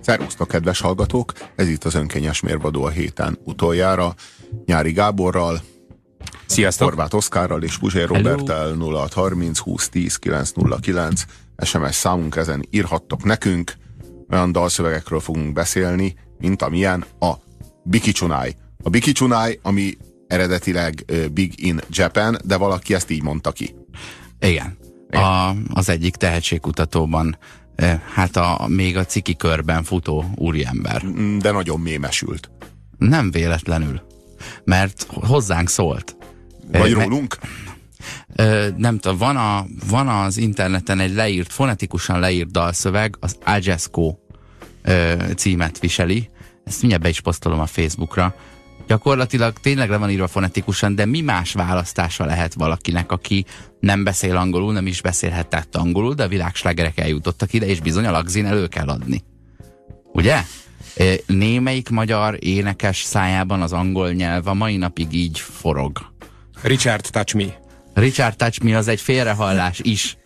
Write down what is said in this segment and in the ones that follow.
Szervusztok, kedves hallgatók! Ez itt az önkényes mérvadó a héten utoljára. Nyári Gáborral, Sziasztok! Horváth Oszkárral és Puzsér Robertel 0630 20 10 909 SMS számunk ezen írhattok nekünk. Olyan dalszövegekről fogunk beszélni, mint amilyen a Biki Csunai. A Biki Csunai, ami eredetileg Big in Japan, de valaki ezt így mondta ki. Igen. A, az egyik tehetségkutatóban, eh, hát a, még a ciki körben futó úriember. De nagyon mémesült. Nem véletlenül, mert hozzánk szólt. Vagy rólunk? Ö, nem tudom, van, a, van az interneten egy leírt, fonetikusan leírt dalszöveg, az Ajesco címet viseli. Ezt mindjárt be is posztolom a Facebookra. Gyakorlatilag tényleg le van írva fonetikusan, de mi más választása lehet valakinek, aki nem beszél angolul, nem is beszélhetett angolul, de a világslágerek eljutottak ide, és bizony a lagzin elő kell adni. Ugye? Némelyik magyar énekes szájában az angol nyelv a mai napig így forog. Richard Touch Me. Richard Touch Me az egy félrehallás is.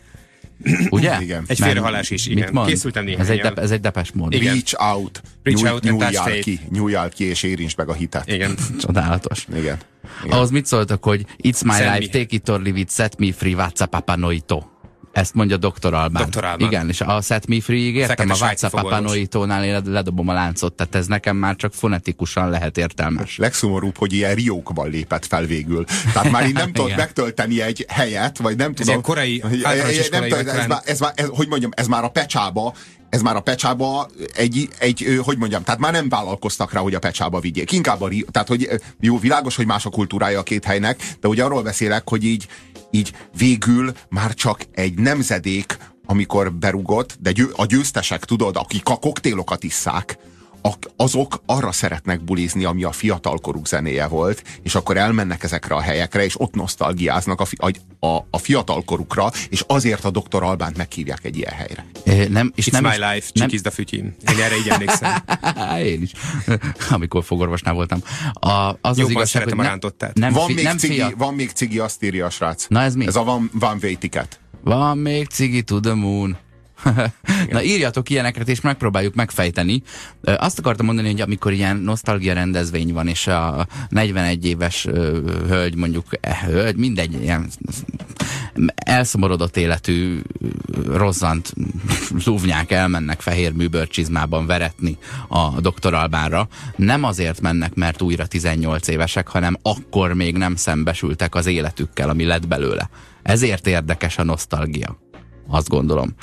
Ugye? Igen. Egy Mert félrehallás is, igen. Mit mond? Készültem néhány ez egy, de, ez egy depes mód. Igen. Reach out. Reach Nyúj- out faith. ki, nyúljál ki, és érintsd meg a hitet. Igen. Csodálatos. Igen. Igen. Ahhoz mit szóltak, hogy It's my Semmi. life, take it or leave it, set me free, WhatsApp papa noito. Ezt mondja Dr. Albán. Dr. Albán. Igen, és a Set Me Free-ig értem, Fekete a WhatsApp. Papanoitónál led- ledobom a láncot, tehát ez nekem már csak fonetikusan lehet értelmes. legszomorúbb, hogy ilyen riókban lépett fel végül. Tehát már így nem tudod megtölteni egy helyet, vagy nem tudom. ilyen korai- nem tudom, ez, már, ez, már, ez, hogy mondjam, ez már a pecsába, ez már a pecsába egy, egy, hogy mondjam, tehát már nem vállalkoztak rá, hogy a pecsába vigyék. Inkább a, tehát hogy jó, világos, hogy más a kultúrája a két helynek, de ugye arról beszélek, hogy így, így végül már csak egy nemzedék, amikor berugott, de a győztesek, tudod, akik a koktélokat isszák, azok arra szeretnek bulizni, ami a fiatalkoruk zenéje volt, és akkor elmennek ezekre a helyekre, és ott nosztalgiáznak a, fi- a, a, a fiatalkorukra, és azért a Dr. Albánt meghívják egy ilyen helyre. Eh, Nem, és It's nem my is, life, nem, Csikizda fütyim. Én erre így emlékszem. Én is. Amikor fogorvosnál voltam. A, az az Jobban igazság, szeretem hogy a rántottát. Nem, Van fi, még, nem cigi, fia. van még cigi, azt írja a srác. Na ez mi? Ez a Van, van Way Ticket. Van még cigi to the moon. Na írjatok ilyeneket, és megpróbáljuk megfejteni. Azt akartam mondani, hogy amikor ilyen nosztalgia rendezvény van, és a 41 éves hölgy, mondjuk eh, hölgy, mindegy, ilyen elszomorodott életű rozzant zúvnyák elmennek fehér műbörcsizmában veretni a doktor Albánra. Nem azért mennek, mert újra 18 évesek, hanem akkor még nem szembesültek az életükkel, ami lett belőle. Ezért érdekes a nosztalgia. Azt gondolom.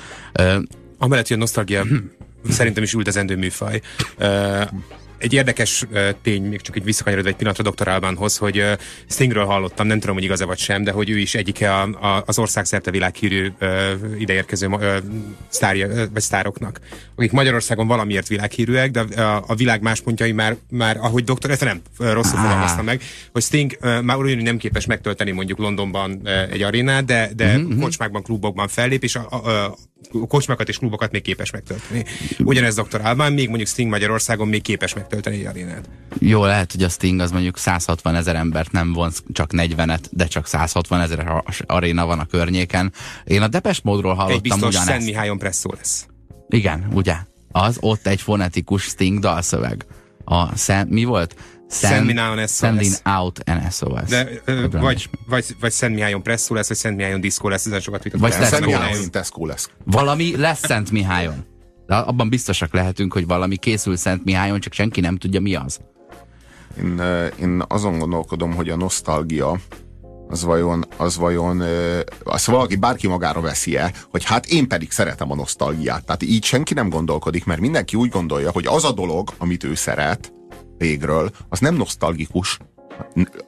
Amellett, hogy a nosztalgia szerintem is üldözendő műfaj. Egy érdekes tény, még csak egy visszakanyarodva egy pillanatra Dr. Albánhoz, hogy Stingről hallottam, nem tudom, hogy igaz-e vagy sem, de hogy ő is egyike a, a, az országszerte világhírű ideérkező sztárja, vagy sztároknak, akik Magyarországon valamiért világhírűek, de a, a világ más pontjai már, már ahogy doktor, ezt nem rosszul fogalmaztam meg, hogy Sting már olyan, hogy nem képes megtölteni mondjuk Londonban egy arénát, de, de uh-huh. kocsmákban, klubokban fellép, és a, a, a kocsmákat és klubokat még képes megtölteni. Ugyanez Dr. Albán, még mondjuk Sting Magyarországon még képes megtölteni egy arénát. jó, lehet, hogy a Sting az mondjuk 160 ezer embert nem vonz, csak 40-et, de csak 160 ezer aréna van a környéken. Én a Depes módról Egy hallottam biztos ugyanezt. Szent Mihályon presszó lesz. Igen, ugye? Az ott egy fonetikus Sting dalszöveg. A Szent, mi volt? Send me now an SOS. Sending out an SOS. De, ö, vagy, vagy, vagy Szent Mihályon presszó lesz, vagy Szent Mihályon diszkó lesz, ezen sokat vitatkozunk. Vagy Szent Tesco Mihály, lesz. mint Tesco lesz. Valami lesz Szent Mihályon. De abban biztosak lehetünk, hogy valami készül Szent Mihályon, csak senki nem tudja mi az. Én, én azon gondolkodom, hogy a nosztalgia az vajon, az vajon, azt valaki bárki magára veszi-e, hogy hát én pedig szeretem a nosztalgiát. Tehát így senki nem gondolkodik, mert mindenki úgy gondolja, hogy az a dolog, amit ő szeret régről, az nem nosztalgikus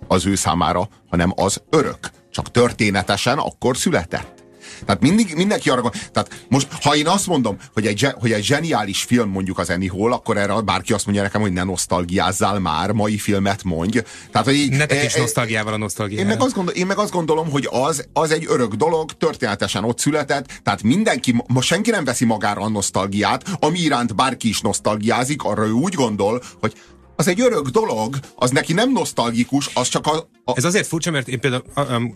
az ő számára, hanem az örök. Csak történetesen akkor született. Tehát mindig, mindenki arra gond- Tehát most, ha én azt mondom, hogy egy, hogy egy zseniális film mondjuk az Annie Hall, akkor erre bárki azt mondja nekem, hogy ne nosztalgiázzál már, mai filmet mondj. Tehát, hogy így, Ne tekints e- e- nosztalgiával a én nosztalgiára. meg, azt gondol, én meg azt gondolom, hogy az, az egy örök dolog, történetesen ott született, tehát mindenki, most senki nem veszi magára a nosztalgiát, ami iránt bárki is nosztalgiázik, arra ő úgy gondol, hogy az egy örök dolog, az neki nem nosztalgikus, az csak a, a Ez azért furcsa, mert én például um,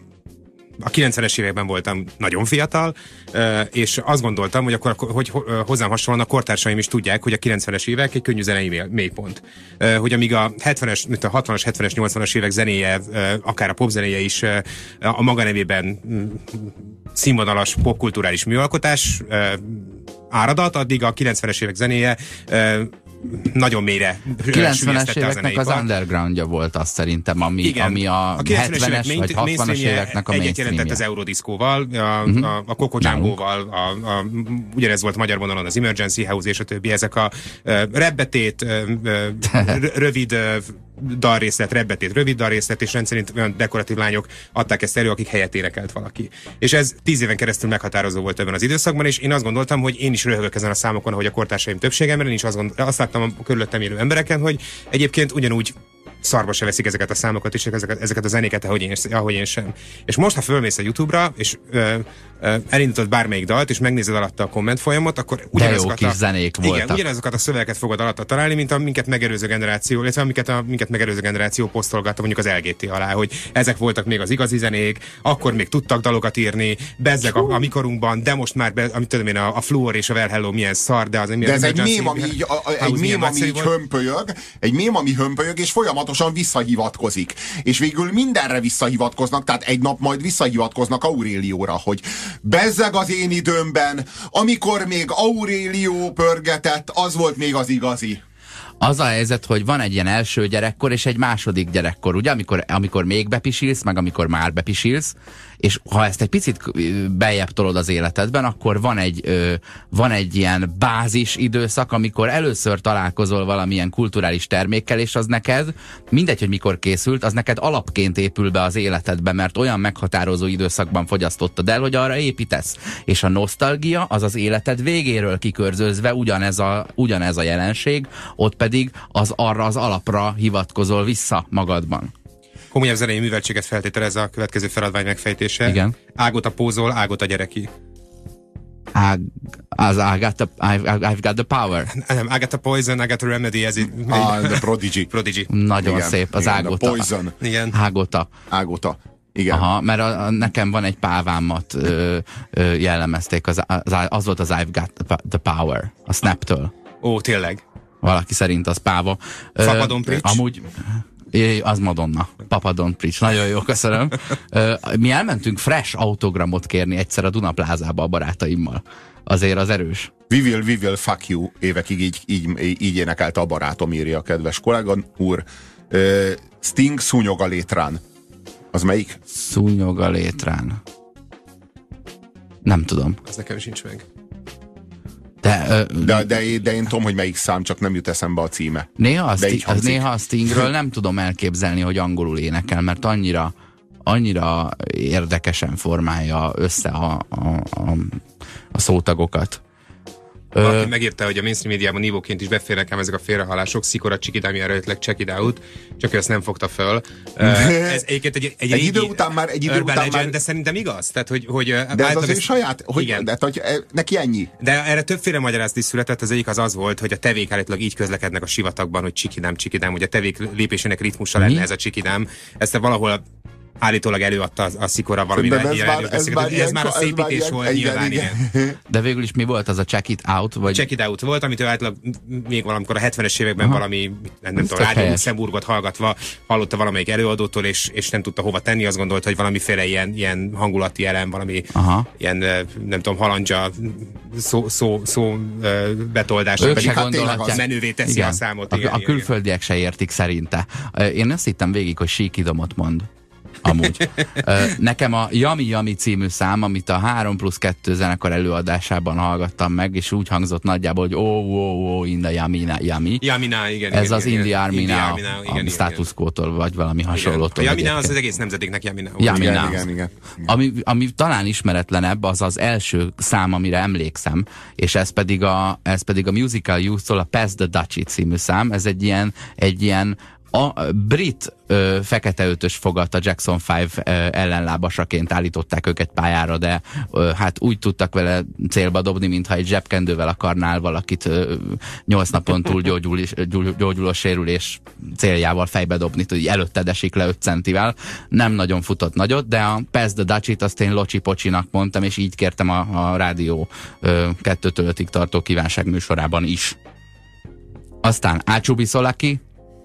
a 90-es években voltam nagyon fiatal, és azt gondoltam, hogy akkor hogy hozzám hasonlóan a kortársaim is tudják, hogy a 90-es évek egy könnyű zenei mélypont. Hogy amíg a 70-es, mint a 60-as, 70-es, 80-as évek zenéje, akár a popzenéje is a maga nevében mm, színvonalas popkulturális műalkotás áradat, addig a 90-es évek zenéje nagyon mélyre 90-es éveknek az undergroundja volt azt szerintem, ami, Igen, ami a, a 70-es vagy 60-as éveknek a Egyet jelentett az Eurodiscóval, a, uh-huh. a, a Coco Jumbo-val, a, a, ugyanez volt magyar vonalon az Emergency House és a többi, ezek a uh, rebbetét, rövid dalrészlet, rebbetét, rövid dalrészlet, és rendszerint olyan dekoratív lányok adták ezt elő, akik helyet énekelt valaki. És ez tíz éven keresztül meghatározó volt ebben az időszakban, és én azt gondoltam, hogy én is röhögök ezen a számokon, ahogy a kortársaim többsége, mert én is azt, gondol, azt láttam a körülöttem élő embereken, hogy egyébként ugyanúgy szarba se veszik ezeket a számokat és ezeket, ezeket a zenéket, ahogy én, ahogy én sem. És most, ha fölmész a YouTube-ra, és ö, ö, elindítod bármelyik dalt, és megnézed alatta a komment folyamot, akkor ugyanazokat a, zenék igen, voltak. ugyanazokat a szövegeket fogod alatta találni, mint a minket megerőző generáció, illetve amiket a minket megerőző generáció posztolgatta mondjuk az LGT alá, hogy ezek voltak még az igazi zenék, akkor még tudtak dalokat írni, bezzeg a, a mikorunkban, de most már, be, amit tudom én, a, a Fluor és a Well Hello milyen szar, de az De ez egy mém, ami így, a, a, egy mém, ami így hömpölyög, egy mém, ami hömpölyög, és folyamatosan visszahivatkozik. És végül mindenre visszahivatkoznak, tehát egy nap majd visszahivatkoznak Aurélióra, hogy bezzeg az én időmben, amikor még Aurélió pörgetett, az volt még az igazi. Az a helyzet, hogy van egy ilyen első gyerekkor és egy második gyerekkor, ugye? Amikor, amikor még bepisilsz, meg amikor már bepisilsz, és ha ezt egy picit bejebb tolod az életedben, akkor van egy, ö, van egy ilyen bázis időszak, amikor először találkozol valamilyen kulturális termékkel, és az neked, mindegy, hogy mikor készült, az neked alapként épül be az életedbe, mert olyan meghatározó időszakban fogyasztottad el, hogy arra építesz. És a nosztalgia az az életed végéről kikörzőzve ugyanez a, ugyanez a jelenség, ott pedig az arra az alapra hivatkozol vissza magadban komolyabb zenei műveltséget feltételez a következő feladvány megfejtése. Igen. Ágot a pózol, ágot a gyereki. Ág, az I got, the, I've, I've got the power. Nem, I got the poison, I got the remedy, ez így. Ah, the prodigy. prodigy. Nagyon igen, szép, az igen, ágota. poison. Igen. Ágota. Ágota. Igen. Aha, mert a, a, nekem van egy pávámat ö, ö, jellemezték, az, az, az volt az I've got the power, a Snap-től. Ó, tényleg? Valaki szerint az páva. Fapadon amúgy É, az Madonna. Papa Don't Preach. Nagyon jó, köszönöm. Mi elmentünk fresh autogramot kérni egyszer a Dunaplázába a barátaimmal. Azért az erős. We will, we will fuck you évekig így, így, így énekelte a barátom, írja a kedves kollega úr. Sting szúnyog a létrán. Az melyik? Szúnyog a létrán. Nem tudom. Ez nekem sincs meg. De, ö, de, de, de én tudom, hogy melyik szám, csak nem jut eszembe a címe. Néha a, Sti- az néha a Stingről nem tudom elképzelni, hogy angolul énekel, mert annyira annyira érdekesen formálja össze a, a, a, a szótagokat. Valaki Ö... megírta, hogy a mainstream médiában nívóként is beférnek ám ezek a félrehalások, szikora csikidámi eredetileg check it out, csak ő ezt nem fogta föl. ez egyébként egy, egy, egy idő után már egy idő után legend, már... de szerintem igaz. Tehát, hogy, hogy de ez az ő saját, hogy, igen. De, hogy neki ennyi. De erre többféle magyarázat is született, az egyik az az volt, hogy a tevék állítólag így közlekednek a sivatagban, hogy csikidám, csikidám, hogy a tevék lépésének ritmusa lenne ez a csikidám. Ezt valahol állítólag előadta a, a szikora valami ez, már, ez, már ez már a szépítés ilyen, volt, igen, nyilván, igen. igen. De végül is mi volt az a Check It Out? Vagy... Check It Out volt, amit ő általában még valamikor a 70-es években Aha. valami, nem, tudom, Rádió Luxemburgot hallgatva hallotta valamelyik előadótól, és, és nem tudta hova tenni, azt gondolta, hogy valamiféle ilyen, ilyen hangulati elem, valami Aha. ilyen, nem tudom, halandzsa szó, szó, szó betoldás, ők pedig hát menővé teszi igen. a számot. Igen, a, a külföldiek se értik szerinte. Én azt hittem végig, hogy síkidomot mond amúgy. Nekem a Yami Yami című szám, amit a 3 plusz 2 zenekar előadásában hallgattam meg, és úgy hangzott nagyjából, hogy oh, oh, oh, in the Yami. Yamina, igen. Ez igen, az igen, Now, igen, a status quo vagy valami hasonlótól. A Yamina az az egész nemzetiknek Yamina. Yamina. Igen, igen, igen. Ami, ami talán ismeretlenebb, az az első szám, amire emlékszem, és ez pedig a, ez pedig a Musical Youth-tól a Pass the Dutchie című szám. Ez egy ilyen, egy ilyen a brit ö, fekete ötös fogat a Jackson 5 ö, ellenlábasaként állították őket pályára, de ö, hát úgy tudtak vele célba dobni, mintha egy zsebkendővel akarnál valakit ö, 8 napon túl gyógyul, gyógyul, gyógyuló sérülés céljával fejbe dobni, hogy előtted esik le 5 centivel. Nem nagyon futott nagyot, de a Pass the Dutchit azt én Locsi Pocsinak mondtam, és így kértem a, a rádió ö, kettőtől ötig tartó kívánság műsorában is. Aztán Ácsubi Szolaki,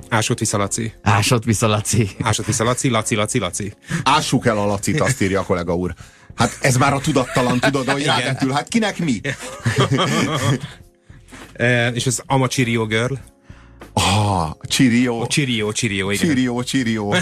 Ásott vissza Laci. Ásott vissza Laci. Ásott vissza Laci, Laci, Laci, Laci. Ássuk el a Lacit, azt írja a kollega úr. Hát ez már a tudattalan, tudod, hogy Igen. rádentül. Hát kinek mi? E, és az Ama Chirio Girl. Ah, Csirió. Chirio, Chirio, igen. Csirió, Csirió.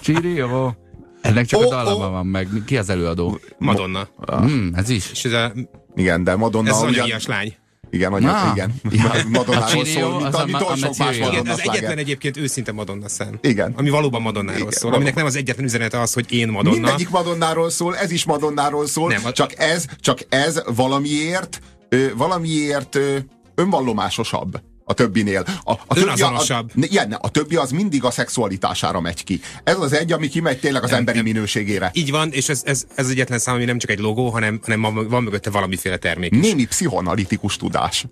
Csirió. Ennek csak Ó, a dalama ó. van meg. Ki az előadó? Madonna. Hmm, ez is. És ez, a, Igen, de Madonna ez az ugyan- lány. Igen, anya, Na. igen. Ja. Madonnáról A Csirió, szól, mint az a amit ma- oly a sok más Madonna az egyetlen egyébként őszinte Madonna szám. Igen. Ami valóban Madonnáról Igen, szól. Aminek nem az egyetlen üzenete az, hogy én Madonna. Mindegyik Madonnáról szól, ez is Madonnáról szól, Nem, csak ez, csak ez valamiért, ö, valamiért ö, önvallomásosabb a többinél. A, a többi, a, a, igen, a többi az mindig a szexualitására megy ki. Ez az egy, ami kimegy tényleg az Nem, emberi nem. minőségére. Így van, és ez, ez, ez egyetlen szám, ami nem csak egy logó, hanem, hanem van- mögötte valamiféle termék. is. Némi pszichoanalitikus tudás.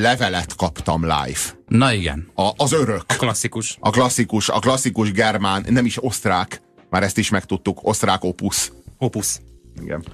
Levelet kaptam live. Na igen. A, az örök. A klasszikus. A klasszikus, a klasszikus germán, nem is osztrák, már ezt is megtudtuk, osztrák opusz. Opus. Igen.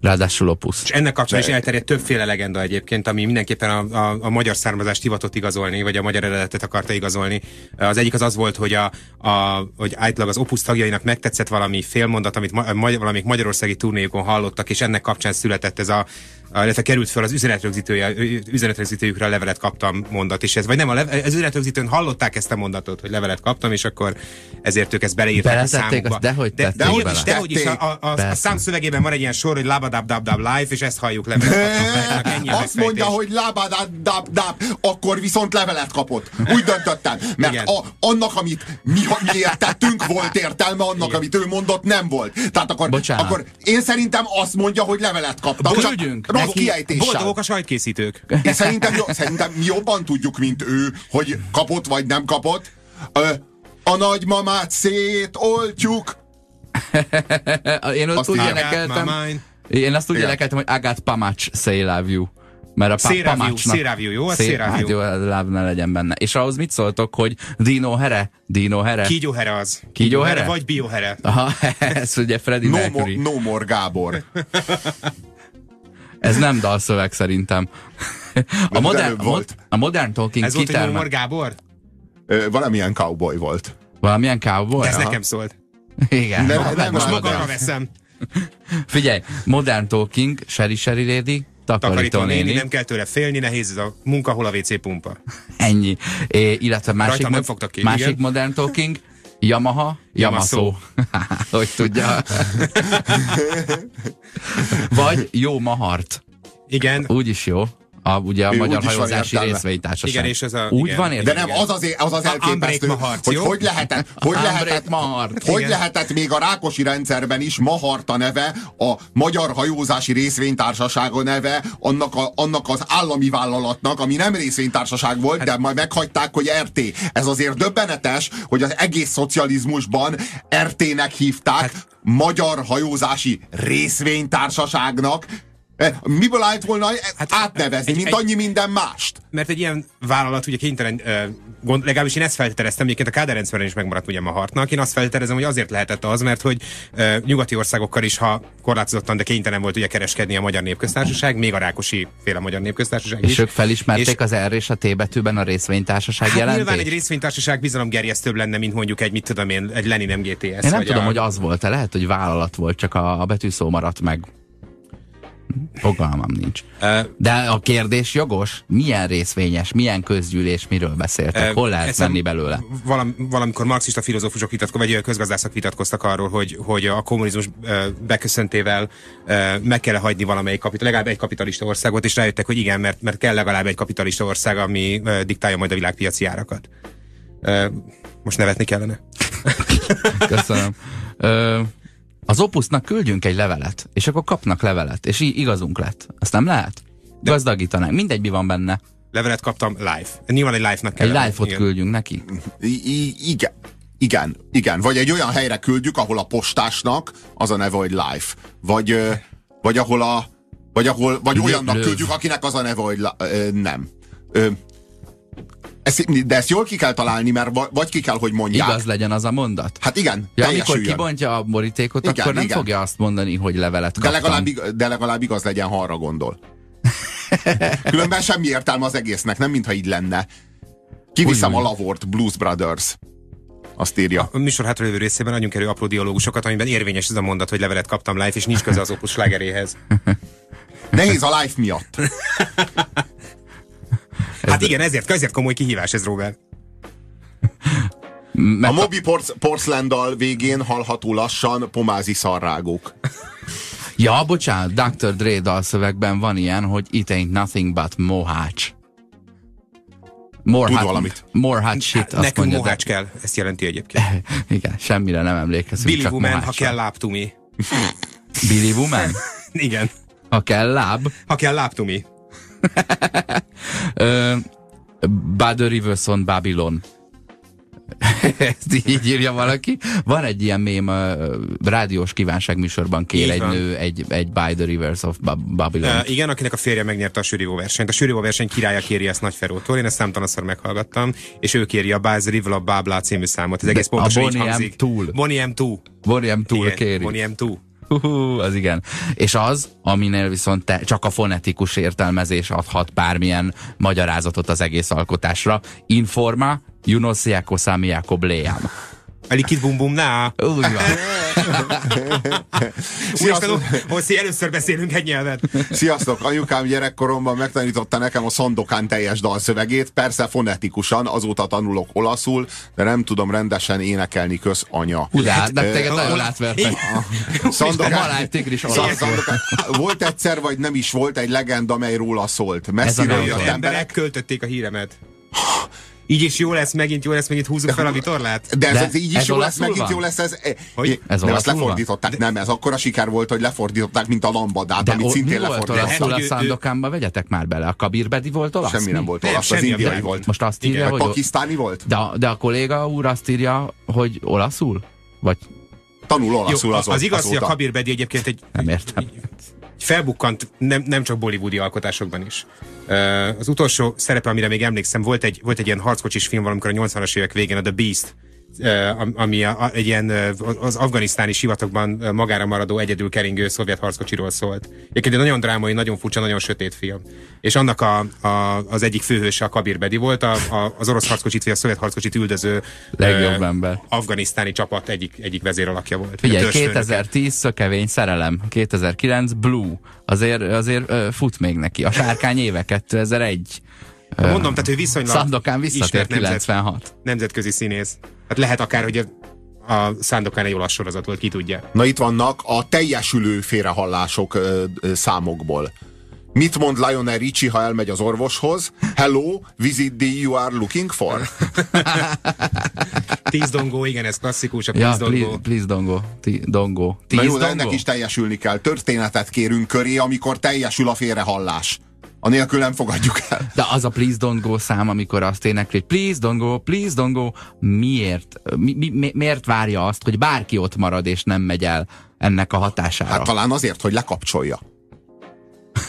Ráadásul opusz. És ennek kapcsán De- is elterjedt többféle legenda egyébként, ami mindenképpen a, a, a magyar származást hivatott igazolni, vagy a magyar eredetet akarta igazolni. Az egyik az az volt, hogy, a, a, hogy általában az Opus tagjainak megtetszett valami félmondat, amit ma, ma, valamik magyarországi turnéjukon hallottak, és ennek kapcsán született ez a illetve került fel az üzenetrögzítője, üzenetrögzítőjükre a levelet kaptam mondat, és ez, vagy nem, a leve, az üzenetrögzítőn hallották ezt a mondatot, hogy levelet kaptam, és akkor ezért ők ezt beleírták a Beletették számukba. azt, dehogy de, dehogy bele. is, dehogy is, a, a, a, a szám szövegében van egy ilyen sor, hogy labadab-dab-dab live, és ezt halljuk levelet kaptam. Ennyi a Azt mondja, hogy lábadab, dab, dab, akkor viszont levelet kapott. Úgy döntöttem. Mert Igen. a, annak, amit mi, miért tettünk, volt értelme, annak, Igen. amit ő mondott, nem volt. Tehát akkor, Bocsánat. akkor én szerintem azt mondja, hogy levelet kaptam. Csak Küldjünk rossz kiejtéssel. Boldogok a sajtkészítők. Én szerintem, jó, szerintem mi jobban tudjuk, mint ő, hogy kapott vagy nem kapott. Ö, a nagymamát szétoltjuk. Én ott úgy énekeltem, én azt úgy énekeltem, hogy I got Pamacs, say love you. Mert a pa- Széravjú, Pamacsnak... széravjú, jó? A. Hát jó, láb ne legyen benne. És ahhoz mit szóltok, hogy Dino Here? Dino Here? Kígyóhere az. Kígyóhere? vagy biohere. Aha, ez ugye Freddie No, Mercury. mo, no more Gábor. Ez nem dalszöveg szerintem. A De modern, volt. a modern talking Ez volt, hogy Gábor? Ö, valamilyen cowboy volt. Valamilyen cowboy? De ez Aha. nekem szólt. Igen. Nem, Ma- nem, Most nem, magamra nem. veszem. Figyelj, modern talking, Sherry Sherry Lady, takarító, Takarító néni, néni, nem kell tőle félni, nehéz ez a munka, hol a WC pumpa. ennyi. É, illetve másik, Rajtam nem fogtak ki, másik igen. modern talking, Yamaha, Yamaso. hogy tudja. Vagy jó Mahart. Igen, Úgy is jó. A, ugye a Ő Magyar Hajózási. Részvénytársaság. Igen, és ez a- Úgy igen. van De értelme? nem, az az, az, az elképesztő, Mahart, hogy jó? hogy lehetett, hogy lehetett, Mahart. hogy Igen. lehetett még a Rákosi rendszerben is Mahart a neve, a Magyar Hajózási Részvénytársasága neve, annak, a, annak az állami vállalatnak, ami nem részvénytársaság volt, de majd meghagyták, hogy RT. Ez azért döbbenetes, hogy az egész szocializmusban RT-nek hívták, Magyar Hajózási Részvénytársaságnak, Miből állt volna hát, átnevezni, egy- mint egy- annyi minden mást? mert egy ilyen vállalat ugye kénytelen, gond, legalábbis én ezt feltételeztem, egyébként a Kádár rendszerben is megmaradt ugye a hartnak. Én azt feltételezem, hogy azért lehetett az, mert hogy uh, nyugati országokkal is, ha korlátozottan, de kénytelen volt ugye kereskedni a Magyar Népköztársaság, még a Rákosi féle Magyar Népköztársaság is. És ők felismerték És- az R és a T betűben a részvénytársaság Hát jelentést? nyilván egy részvénytársaság bizalomgerjesztőbb lenne, mint mondjuk egy, mit tudom én, egy Lenin MGTS. Én nem tudom, a... hogy az volt-e. Lehet, hogy vállalat volt, csak a, a betűszó maradt meg. Fogalmam nincs. De a kérdés jogos? Milyen részvényes, milyen közgyűlés, miről beszéltek? Hol lehet Eszem- menni belőle? Valam, valamikor marxista filozófusok vitatkoztak, vagy közgazdászok vitatkoztak arról, hogy, hogy a kommunizmus beköszöntével meg kell hagyni valamelyik kapital, legalább egy kapitalista országot, és rájöttek, hogy igen, mert, mert kell legalább egy kapitalista ország, ami diktálja majd a világpiaci árakat. Most nevetni kellene. Köszönöm. Ö, az Opusnak küldjünk egy levelet, és akkor kapnak levelet, és így igazunk lett. Azt nem lehet? gazdagítanánk. Mindegy, mi van benne. Levelet kaptam live. Nyilván egy live-nak kell. Egy live-ot küldjünk neki. I- i- igen. Igen, igen. Vagy egy olyan helyre küldjük, ahol a postásnak az a neve, hogy life. Vagy, vagy ahol a vagy, ahol, vagy olyannak küldjük, akinek az a neve, hogy la, ö, nem. Ö, ezt, de ezt jól ki kell találni, mert va- vagy ki kell, hogy mondják. Igaz legyen az a mondat. Hát igen, Ja, amikor kibontja a borítékot, Igen, akkor nem igen. fogja azt mondani, hogy levelet De kaptam. legalább, ig- de legalább igaz legyen, ha arra gondol. Különben semmi értelme az egésznek, nem mintha így lenne. Kiviszem a lavort, Blues Brothers. Azt írja. A műsor hátralévő részében adjunk elő apró dialógusokat, amiben érvényes ez a mondat, hogy levelet kaptam live, és nincs köze az opus slágeréhez. Nehéz a life miatt. Hát igen, ezért, ezért komoly kihívás ez, Robert. A Meg Moby Porc- Porcelain-dal végén hallható lassan pomázi szarrágók. Ja, bocsánat, Dr. Dre dalszövegben van ilyen, hogy it ain't nothing but mohács. More Tud valamit. More hot shit, azt Nekünk mondja. mohács kell, ezt jelenti egyébként. De, igen, semmire nem emlékezünk, Billy csak Woman, ha mohácsra. kell láptumi. Billy Woman? Igen. Ha kell láb. Ha kell láptumi. Ö, Bad Rivers on Babylon. Ezt így írja valaki. Van egy ilyen mém, ö, rádiós kívánságműsorban kér Így egy van. nő egy, egy By the Rivers of Ba- Babylon. Uh, igen, akinek a férje megnyerte a sűrívó versenyt. A sűrívó verseny királya kéri ezt Nagyferótól, én ezt számtalanszor meghallgattam, és ő kéri a Buzz Rival of Babla című számot. Ez egész a pontosan így Bonnie M. hangzik. Tool. Bonnie M. Tool. Bonnie M. Igen, kéri. Bonnie M. Tool. Hú, az igen. És az, aminél viszont te, csak a fonetikus értelmezés adhat bármilyen magyarázatot az egész alkotásra. Informa, Samiako Bléjám. A Liquid Boom Boom Na. Úgy van. Úristen, Oszi, először beszélünk egy nyelvet. Sziasztok! Anyukám gyerekkoromban megtanította nekem a Szandokán teljes dalszövegét, persze fonetikusan, azóta tanulok olaszul, de nem tudom rendesen énekelni, köz anya. De, hát, de téged nagyon átvertek. Szandokán- Volt egyszer, vagy nem is volt egy legenda, amely róla szólt. Messziről jött emberek, költötték a híremet. Így is jó lesz, megint jó lesz, megint húzzuk fel a vitorlát. de ez, De ez így is ez jó lesz, megint van? jó lesz ez. Hogy? Ez Ez nem, ezt lefordították, nem, ez akkora siker volt, hogy lefordították, mint a lambadát, De amit o, szintén volt lefordítottak. olaszul a Szandokánba? Vegyetek már bele. A Kabirbedi volt olasz? Semmi Mi? nem volt olasz, az indiai nem volt. Most azt Igen, írja, Vagy hogy... pakisztáni volt? De, a- de a kolléga úr azt írja, hogy olaszul? Vagy Tanul olaszul Jó, azon, az igaz, hogy a azóta. Kabir Bedi egyébként egy, nem értem. egy felbukkant nem, nem csak bollywoodi alkotásokban is. Az utolsó szerepe, amire még emlékszem, volt egy, volt egy ilyen harckocsis film valamikor a 80-as évek végén, a The Beast, ami a, a, egy ilyen az afganisztáni sivatagban magára maradó egyedül keringő szovjet harckocsiról szólt. Egyébként egy nagyon drámai, nagyon furcsa, nagyon sötét film. És annak a, a, az egyik főhőse a Kabir Bedi volt, a, a, az orosz harckocsit vagy a szovjet harckocsit üldöző Legjobb ö, ember. afganisztáni csapat egyik, egyik vezéralakja volt. Figyelj, A törzsfőnöke. 2010 szökevény szerelem, 2009 Blue, azért, azért ö, fut még neki. A sárkány éve 2001. Mondom, tehát ő viszonylag Szandokán visszatér ismert nemzet, 96. nemzetközi színész. Hát lehet akár, hogy a, a Szándokán egy olasz sorozat volt, ki tudja. Na itt vannak a teljesülő félrehallások ö, ö, számokból. Mit mond Lionel Richie, ha elmegy az orvoshoz? Hello, visit the you are looking for? Tíz dongó, igen, ez klasszikus, a Ja, tíz dongó. please, please dongo. Ti, dongo. Tíz Na jó, de dongo? ennek is teljesülni kell. Történetet kérünk köré, amikor teljesül a félrehallás. Anélkül nem fogadjuk el. De az a Please Don't Go szám, amikor azt énekli, hogy Please Don't Go, Please Don't Go, miért? Mi, mi, mi, miért várja azt, hogy bárki ott marad és nem megy el ennek a hatására? Hát talán azért, hogy lekapcsolja.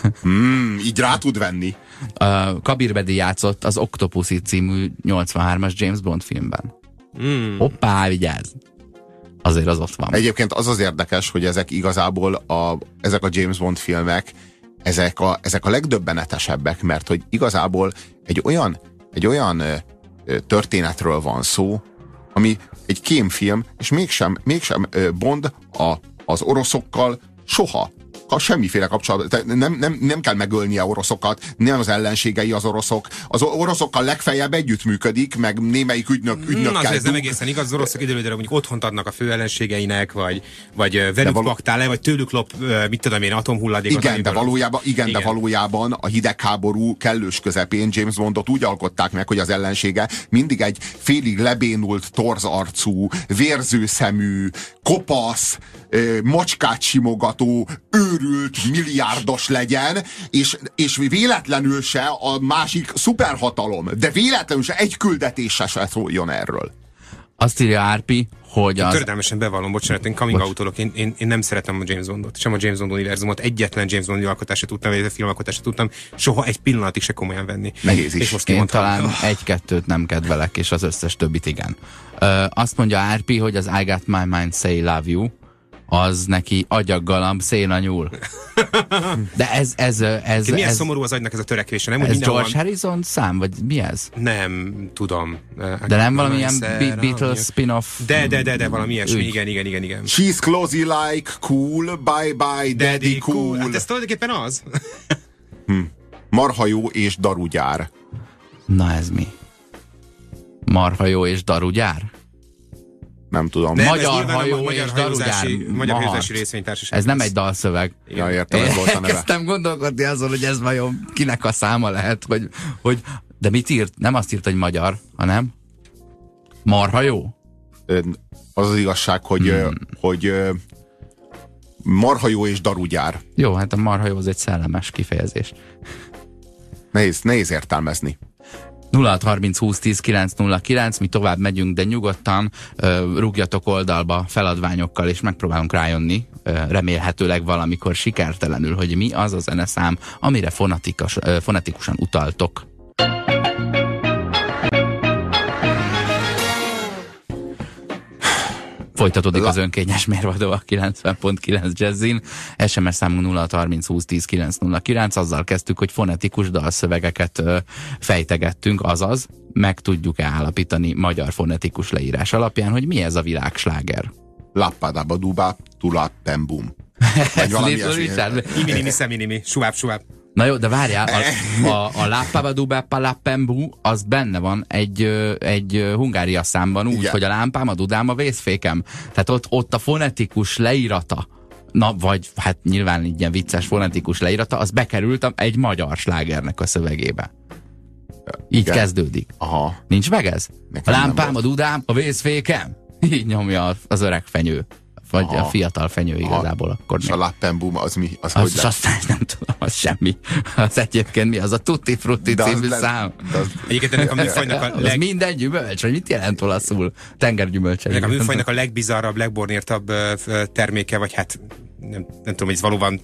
Hmm, így rá tud venni. uh, Kabir Bedi játszott az Octopussy című 83-as James Bond filmben. Mm. Hoppá, vigyázz! Azért az ott van. Egyébként az az érdekes, hogy ezek igazából a, ezek a James Bond filmek, ezek a, ezek a legdöbbenetesebbek, mert hogy igazából egy olyan, egy olyan ö, ö, történetről van szó, ami egy kémfilm, és mégsem, mégsem ö, Bond a, az oroszokkal soha a semmiféle kapcsolat, nem, nem, nem kell megölnie oroszokat, nem az ellenségei az oroszok. Az oroszokkal legfeljebb együttműködik, meg némelyik ügynök, ügynökkel azért ez nem egészen igaz, az oroszok időre mondjuk otthont adnak a fő ellenségeinek, vagy, vagy velük való- paktál le, vagy tőlük lop, mit tudom én, atomhulladékot. Igen, de valójában, igen, igen, de valójában a hidegháború kellős közepén James Bondot úgy alkották meg, hogy az ellensége mindig egy félig lebénult torzarcú, vérzőszemű, kopasz, macskát simogató, őrült őrült milliárdos legyen, és, és véletlenül se a másik szuperhatalom, de véletlenül se egy küldetése se szóljon erről. Azt írja Árpi, hogy az... Tördelmesen bevallom, bocsánat, én coming out én, én, én, nem szeretem a James Bondot, sem a James Bond univerzumot, egyetlen James Bond alkotásra tudtam, vagy a filmalkotásra tudtam, soha egy pillanatig se komolyan venni. Nehéz is. És most én talán egy-kettőt nem kedvelek, és az összes többit igen. Ö, azt mondja Árpi, hogy az I Got My Mind Say Love You, az neki agyaggalamb, széna nyúl. De ez... ez, ez, milyen ez szomorú az agynak ez a törekvése, nem? Ez George van... Harrison szám, vagy mi ez? Nem, tudom. De nem valami ilyen Beatles spin-off? De, de, de, de, valami ilyesmi, igen, igen, igen, igen. She's closey like cool, bye bye, daddy, daddy cool. cool. Hát ez tulajdonképpen az. hm. Marhajó és darugyár. Na ez mi? Marhajó és darugyár? Nem tudom. Nem, magyar hajó magyar és darugyár. Magyar hajózási részvénytársaság. Ez nem egy dalszöveg. Ja, értem, ez volt a neve. Kezdtem gondolkodni azon, hogy ez vajon kinek a száma lehet, hogy, hogy de mit írt? Nem azt írt, hogy magyar, hanem marhajó? Az az igazság, hogy, hmm. hogy marhajó és darugyár. Jó, hát a marhajó az egy szellemes kifejezés. Nehéz, nehéz értelmezni. 0630 20 10 909, mi tovább megyünk, de nyugodtan rúgjatok oldalba feladványokkal, és megpróbálunk rájönni, remélhetőleg valamikor sikertelenül, hogy mi az a zeneszám, amire fonetikus, uh, fonetikusan utaltok. Folytatódik az önkényes mérvadó a 90.9 Jazzin. SMS számunk 0630 20 10 909. Azzal kezdtük, hogy fonetikus dalszövegeket ö, fejtegettünk, azaz meg tudjuk-e állapítani magyar fonetikus leírás alapján, hogy mi ez a világsláger. Lappadaba dubá, tulappembum. Vagy valami ilyesmi. Iminimi, szeminimi, suáb, suáb. Na jó, de várjál, a, a, a Láppabadubá Palapembu, az benne van egy, egy Hungária számban úgy, Igen. hogy a lámpám, a dudám, a vészfékem. Tehát ott, ott a fonetikus leírata, na vagy hát nyilván így ilyen vicces fonetikus leírata, az bekerült egy magyar slágernek a szövegébe. Így Igen. kezdődik. Aha. Nincs meg ez? Nekem a lámpám, a dudám, a vészfékem. Így nyomja az öreg fenyő. Vagy Aha. a fiatal fenyő igazából akkor. És a Lappenbum az mi? Az, az, az azt nem tudom, az semmi. Az egyébként mi? Az a Tutti Frutti című le, szám. Az... Egyébként ennek a műfajnak a leg... Ez minden gyümölcs, vagy mit jelent olaszul? Tengergyümölcs. Ennek a műfajnak a legbizarrabb, legbornértabb terméke, vagy hát nem, nem tudom, hogy ez valóban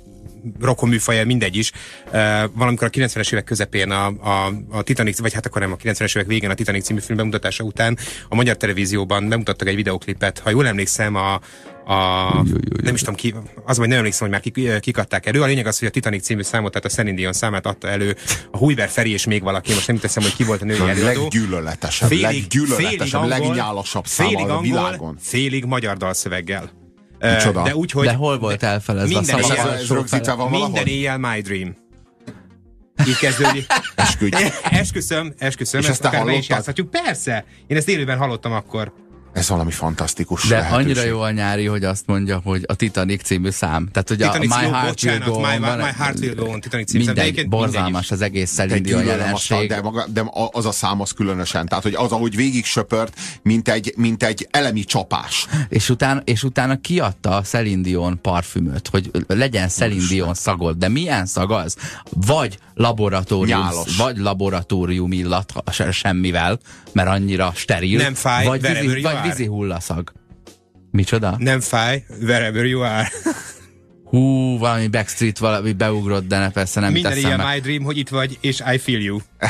rokon műfaja, mindegy is. Uh, valamikor a 90-es évek közepén a, a, a Titanic, vagy hát akkor nem, a 90-es évek végén a Titanic című film bemutatása után a magyar televízióban bemutattak egy videoklipet. Ha jól emlékszem, a, a, nem is tudom ki, az majd nem emlékszem, hogy már kik, adták elő. A lényeg az, hogy a Titanic című számot, tehát a Celine Dion számát adta elő a Hújber Feri és még valaki, most nem teszem, hogy ki volt a női előadó. Leggyűlöletesebb, félig, leggyűlöletesebb, félig angol, legnyálasabb félig a világon. Félig magyar dalszöveggel. Micsoda? De, úgy, hogy De hol volt elfelezve minden a éjjel, ez van Minden éjjel My Dream. Így kezdődik. Esküdj. Esküszöm, esküszöm, És ezt akár is játszhatjuk. Persze! Én ezt élőben hallottam akkor. Ez valami fantasztikus De lehetőség. annyira jó a nyári, hogy azt mondja, hogy a Titanic című szám. Tehát, hogy Titanic a My jó, Heart bocsánat, Will Go My, my, my Heart Will Go On, Titanic című mindegy, mindegy, borzalmas az egész Celine a jelenség. De, maga, de az a szám az különösen. Tehát, hogy az, ahogy végig söpört, mint egy, mint egy elemi csapás. És utána, és utána kiadta a Celine Dion parfümöt, hogy legyen Celine Dion szagod. De milyen szag az? Vagy laboratórium, Nyálos. vagy laboratórium illat semmivel, mert annyira steril. Nem fáj, vagy vízi, vagy vízi hullaszag. Micsoda? Nem fáj, wherever you are. Hú, valami Backstreet valami beugrott, de ne persze nem Minden ilyen my dream, hogy itt vagy, és I feel you.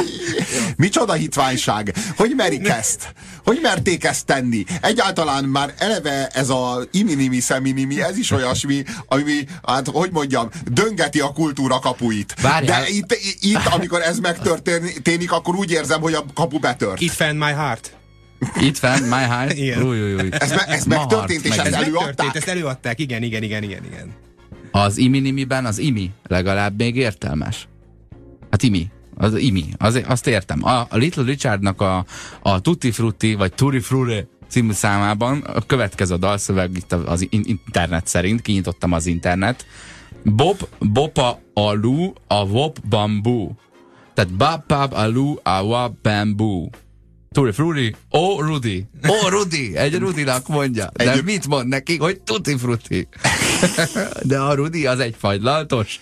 Micsoda hitványság? Hogy merik ezt? Hogy merték ezt tenni? Egyáltalán már eleve ez a iminimi szeminimi, ez is olyasmi, ami, hát hogy mondjam, döngeti a kultúra kapuit. Várjál. De itt, itt, amikor ez megtörténik, akkor úgy érzem, hogy a kapu betört. Itt fenn my heart. Itt fenn, My Heart. Igen. Új, új, új. Ez, me, ez megtörtént, és ezt ez előadták? Ezt előadták, igen, igen, igen, igen, igen. Az Iminimiben az Imi legalább még értelmes. Hát Imi. Az Imi. Az, azt értem. A, a Little Richardnak a, a Tutti Frutti, vagy Turi Frure című számában a következő dalszöveg itt az internet szerint, kinyitottam az internet. Bob, Bopa, Alu, a Wop Bamboo. Tehát Bab, Bab, Alu, a Wop Bamboo. Tutti frutti, ó Rudi, ó Rudi, egy Rudinak mondja. De Egy- mit mond neki, hogy tutti frutti? De a Rudi az egy fagylaltos.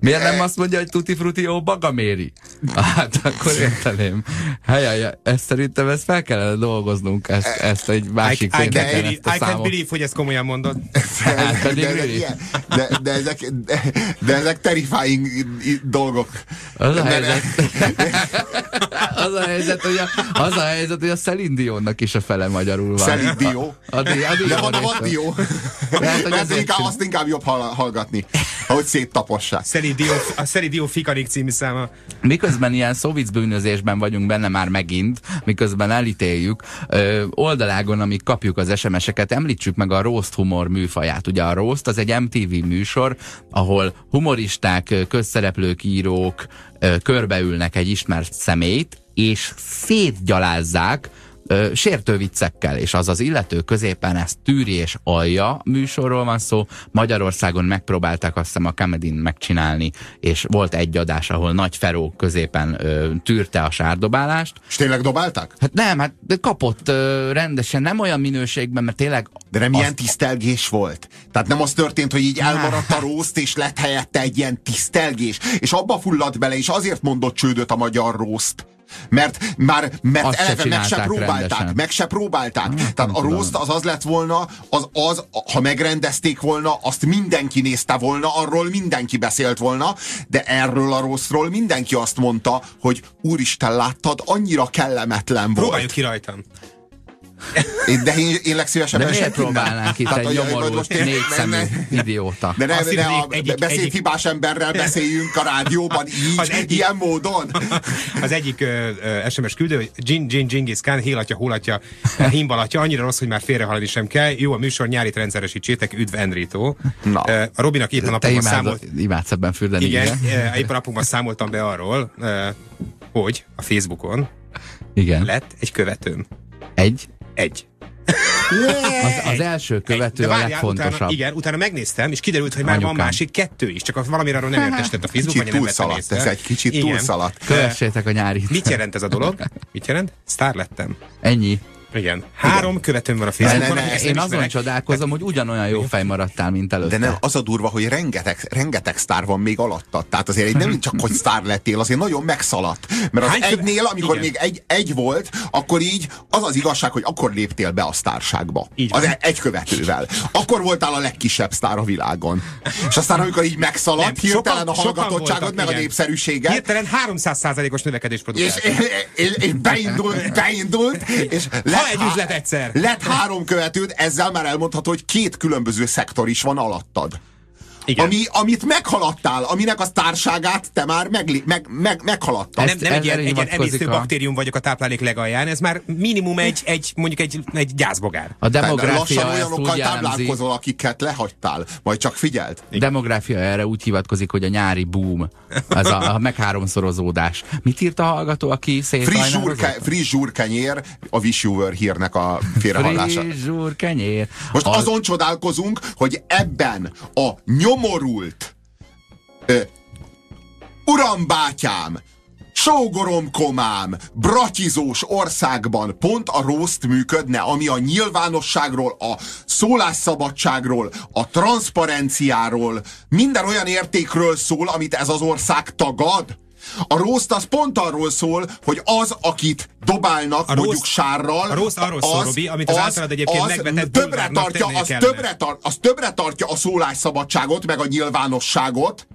Miért nem azt mondja, hogy tutti frutti, ó bagaméri? Hát akkor érteném. Helyaj, ezt szerintem ezt fel kellene dolgoznunk, ezt, ezt egy I, másik I, believe, ezt a I can't számot. believe, hogy ezt komolyan mondod. Hát pedig de, ilyen- de, de, ezek, de, de ezek terrifying i- i- dolgok. Az a De- helyzet, az a helyzet, hogy a, az a helyzet, hogy a Celine Dionnak is a fele magyarul van. Celine Dion. A, a, di- a De van, része. dió. Lehet, hogy azért inkább, azt inkább jobb hall- hallgatni, ahogy széttapossák. Szeli Dio, a Szeli Dio Fikanik című száma. Miközben ilyen szóvic bűnözésben vagyunk benne már megint, miközben elítéljük, ö, oldalágon, amíg kapjuk az SMS-eket, említsük meg a roast humor műfaját. Ugye a roast az egy MTV műsor, ahol humoristák, közszereplők, írók ö, körbeülnek egy ismert személyt, és szétgyalázzák ö, sértő viccekkel, és az az illető középen ezt tűri és alja műsorról van szó. Magyarországon megpróbálták azt hiszem a Comedyn megcsinálni, és volt egy adás, ahol Nagy Feró középen ö, tűrte a sárdobálást. És tényleg dobálták? Hát nem, hát kapott ö, rendesen, nem olyan minőségben, mert tényleg De nem ilyen tisztelgés volt? Tehát nem az történt, hogy így elmaradt a rószt, és lett helyette egy ilyen tisztelgés, és abba fulladt bele, és azért mondott csődöt a magyar rószt. Mert már mert Azt se eleve meg se próbálták, rendesen. meg se próbálták. Tehát a rószt az az lett volna, az, az, ha megrendezték volna, azt mindenki nézte volna, arról mindenki beszélt volna, de erről a rosszról mindenki azt mondta, hogy úristen, láttad, annyira kellemetlen volt. Próbáljuk ki rajtam. De én, én legszívesebben de miért próbálnánk itt Tehát, egy nyomorult, ne- ne- idióta? De Azt ne hiszem, a egyik- egyik- beszédhibás emberrel beszéljünk a rádióban így, Az egyik- ilyen módon. Az egyik ö, ö, SMS küldő, hogy Gin, Gin, Genghis Khan, hélatja, hólatja, himbalatja, annyira rossz, hogy már félrehaladni sem kell. Jó, a műsor nyárit rendszeresítsétek, üdv Enrito. Na. A Robinak éppen imád, számolt, imádsz ebben fürdeni, igen, igen? éppen napokban számoltam be arról, hogy a Facebookon Igen. lett egy követőm. Egy. Egy. Az, az első követő De a várjál, legfontosabb. Utána, igen, utána megnéztem, és kiderült, hogy már van Anyukám. másik kettő is, csak valamire arról nem értesített a Facebook, Kicsit vagy nem vettem észre. ez egy kicsit túlszaladt. Kövessétek a nyárit. Mit jelent ez a dolog? Mit jelent? Sztár lettem. Ennyi. Igen. Három követőm van a Ne, Facebookon, ne, ne, akiket Én azon ismerek. csodálkozom, hogy ugyanolyan jó fej maradtál, mint előtte. De nem, az a durva, hogy rengeteg, rengeteg sztár van még alattad. Tehát azért egy nem csak, hogy sztár lettél, azért nagyon megszaladt. Mert az Hány egynél, amikor Igen. még egy, egy volt, akkor így az az igazság, hogy akkor léptél be a sztárságba. Így az van. e- egy követővel. Akkor voltál a legkisebb sztár a világon. És aztán, amikor így megszaladt, Nem, hirtelen sokan- a hallgatottságod, voltak, meg a igen. népszerűséged, Hirtelen 300%-os növekedés és, produkált. és, és beindult, beindult, és lett, egy üzlet egyszer. lett három követőd, ezzel már elmondható, hogy két különböző szektor is van alattad. Igen. Ami, amit meghaladtál, aminek a társágát te már meg, meg, meg, meghaladtad. nem, nem egy, ilyen, egy ilyen emésztő a- baktérium vagyok a táplálék legalján, ez már minimum egy, egy mondjuk egy, egy gyászbogár. A demográfia lassan olyanokkal táplálkozol, akiket lehagytál. Majd csak figyeld. demográfia erre úgy hivatkozik, hogy a nyári boom, az a, a megháromszorozódás. Mit írt a hallgató, aki Friss, széthajnározott? zsúrke, friss zsúrkenyér a Wish You Were hírnek a félrehallása. Friss zsúr kenyér. Most Az- azon csodálkozunk, hogy ebben a nyomorult uram bátyám, sógorom komám, bratyizós országban pont a roast működne, ami a nyilvánosságról, a szólásszabadságról, a transzparenciáról, minden olyan értékről szól, amit ez az ország tagad. A roast az pont arról szól, hogy az, akit dobálnak A mondjuk roast- sárral, a roast arról szól, Robi, amit az általad egyébként megvetett többre tartja, az kellene. többre, tar, az többre tartja a szólásszabadságot, meg a nyilvánosságot,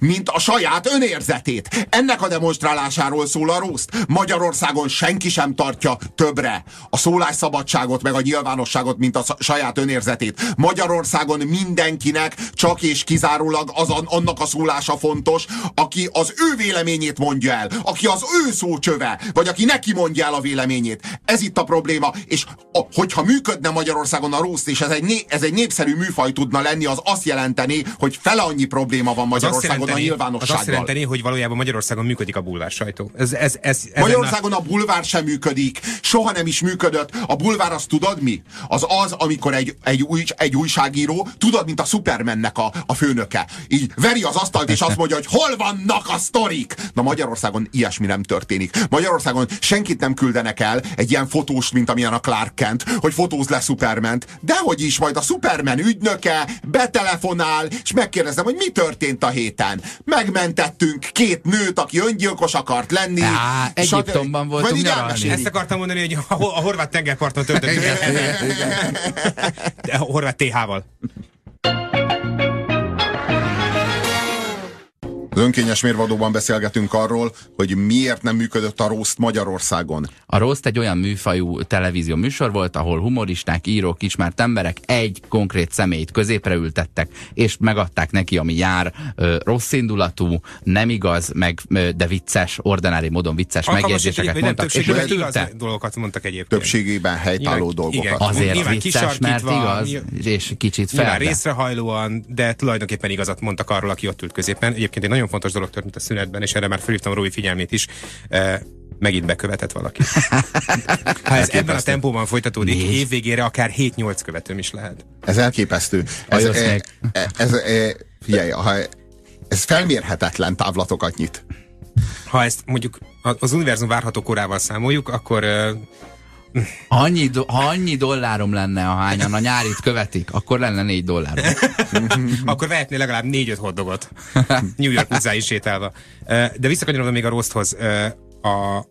mint a saját önérzetét. Ennek a demonstrálásáról szól a roast. Magyarországon senki sem tartja többre a szólásszabadságot, meg a nyilvánosságot, mint a saját önérzetét. Magyarországon mindenkinek csak és kizárólag az annak a szólása fontos, aki az ő véleményét mondja el, aki az ő szócsöve, vagy aki neki mondja el a véleményét. Ez itt a probléma, és a, hogyha működne Magyarországon a roast, és ez egy, né, ez egy népszerű műfaj tudna lenni, az azt jelenteni, hogy fele annyi probléma van Magyarországon, Magyarországon a nyilvánossággal. Az azt jelenteni, hogy valójában Magyarországon működik a bulvár sajtó. Ez, ez, ez, ez Magyarországon a bulvár sem működik. Soha nem is működött. A bulvár azt tudod mi? Az az, amikor egy, egy, új, egy újságíró, tudod, mint a Supermannek a, a főnöke. Így veri az asztalt, és azt mondja, hogy hol vannak a sztorik? Na Magyarországon ilyesmi nem történik. Magyarországon senkit nem küldenek el egy ilyen fotós, mint amilyen a Clark Kent, hogy fotóz le Superment. Dehogy is, majd a Superman ügynöke betelefonál, és megkérdezem, hogy mi történt a héten. Megmentettünk két nőt, aki öngyilkos akart lenni. Á, Egyiptomban voltunk Majd így nyaralni. Ezt akartam mondani, hogy a, a horvát tengerparton töltöttük. De a horvát TH-val. Az önkényes mérvadóban beszélgetünk arról, hogy miért nem működött a roast Magyarországon. A Roast egy olyan műfajú televízió műsor volt, ahol humoristák, írók, ismert emberek egy konkrét személyt középre ültettek, és megadták neki, ami jár, rossz indulatú, nem igaz, meg, de vicces, ordinári módon vicces megjegyzéseket mondtak, és ő igaz dolgokat mondtak egyébként. Többségében helytálló Nyilván- dolgokat. igen. Azért Nyilván vicces, mert igaz, nyilván- és kicsit Nyilván fel. részrehajlóan, de tulajdonképpen igazat mondtak arról, aki ott ült középen. Egyébként egy nagyon fontos dolog történt a szünetben, és erre már felhívtam Rói figyelmét is. E, megint bekövetett valaki. Ha ez ebben a tempóban folytatódik, Négy. évvégére akár 7-8 követőm is lehet. Ez elképesztő. Ez, Hajosz e, e, ez, e, figyelj, ha ez felmérhetetlen távlatokat nyit. Ha ezt mondjuk az univerzum várható korával számoljuk, akkor e, Annyi, do- ha annyi dollárom lenne, ahányan a nyárit követik, akkor lenne négy dollárom. akkor vehetné legalább négy-öt hoddogot. New York utcáin sétálva. De visszakanyarodom még a roszthoz. Ö, A,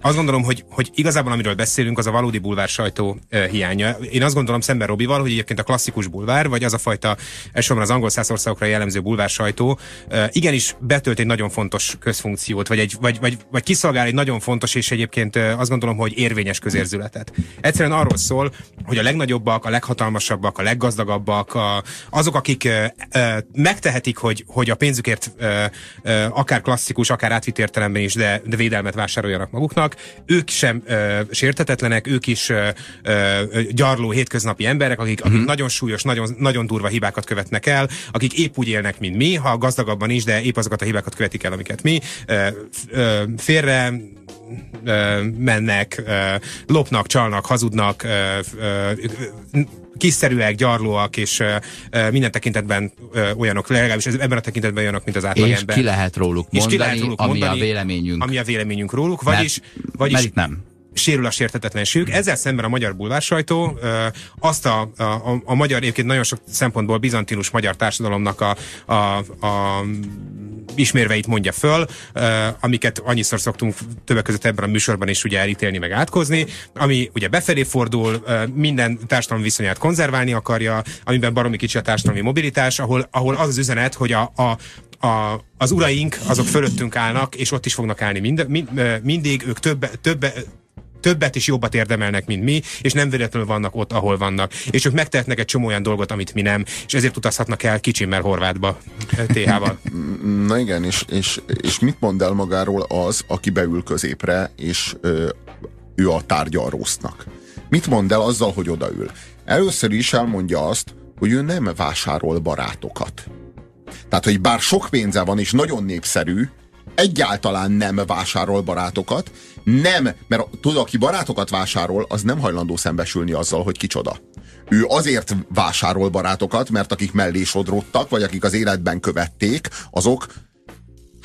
azt gondolom, hogy, hogy igazából amiről beszélünk, az a valódi bulvár sajtó uh, hiánya. Én azt gondolom szemben Robival, hogy egyébként a klasszikus bulvár, vagy az a fajta elsősorban az angol száz országokra jellemző bulvár sajtó, uh, igenis betölt egy nagyon fontos közfunkciót, vagy, egy, vagy, vagy, vagy kiszolgál egy nagyon fontos, és egyébként azt gondolom, hogy érvényes közérzületet. Egyszerűen arról szól, hogy a legnagyobbak, a leghatalmasabbak, a leggazdagabbak, a, azok, akik uh, uh, megtehetik, hogy, hogy a pénzükért uh, uh, akár klasszikus, akár átvitt értelemben is, de, de védelmet vásároljanak maguknak, ők sem uh, sértetetlenek, ők is uh, uh, gyarló hétköznapi emberek, akik, akik Mhm. nagyon súlyos, nagyon, nagyon durva hibákat követnek el, akik épp úgy élnek, mint mi, ha gazdagabban is, de épp azokat a hibákat követik el, amiket mi. F- uh, félre ö, mennek, ö, lopnak, csalnak, hazudnak, ö, ö, ö, kiszerűek, gyarlóak, és minden tekintetben olyanok, legalábbis ebben a tekintetben olyanok, mint az És átlagember. ki lehet róluk És ki mondani, lehet róluk ami mondani, a véleményünk. Ami a véleményünk róluk, vagyis, vagyis mert itt nem. Sérül a sértetetlenségük. Ezzel szemben a magyar bulvár sajtó ö, azt a, a, a, a magyar, egyébként nagyon sok szempontból bizantinus magyar társadalomnak a, a, a ismérveit mondja föl, amiket annyiszor szoktunk többek között ebben a műsorban is ugye elítélni, meg átkozni, ami ugye befelé fordul, minden társadalmi viszonyát konzerválni akarja, amiben baromi kicsi a társadalmi mobilitás, ahol, ahol az az üzenet, hogy a, a a, az uraink azok fölöttünk állnak, és ott is fognak állni mind, mind, mindig, ők többe, többe, többet és jobbat érdemelnek, mint mi, és nem véletlenül vannak ott, ahol vannak. És ők megtehetnek egy csomó olyan dolgot, amit mi nem, és ezért utazhatnak el kicsimmel Horvátba, TH-val. Na igen, és, és, és mit mond el magáról az, aki beül középre, és ö, ő a tárgya a rossznak? Mit mond el azzal, hogy odaül? Először is elmondja azt, hogy ő nem vásárol barátokat. Tehát, hogy bár sok pénze van és nagyon népszerű, egyáltalán nem vásárol barátokat, nem, mert tudod, aki barátokat vásárol, az nem hajlandó szembesülni azzal, hogy kicsoda. Ő azért vásárol barátokat, mert akik mellé sodródtak, vagy akik az életben követték, azok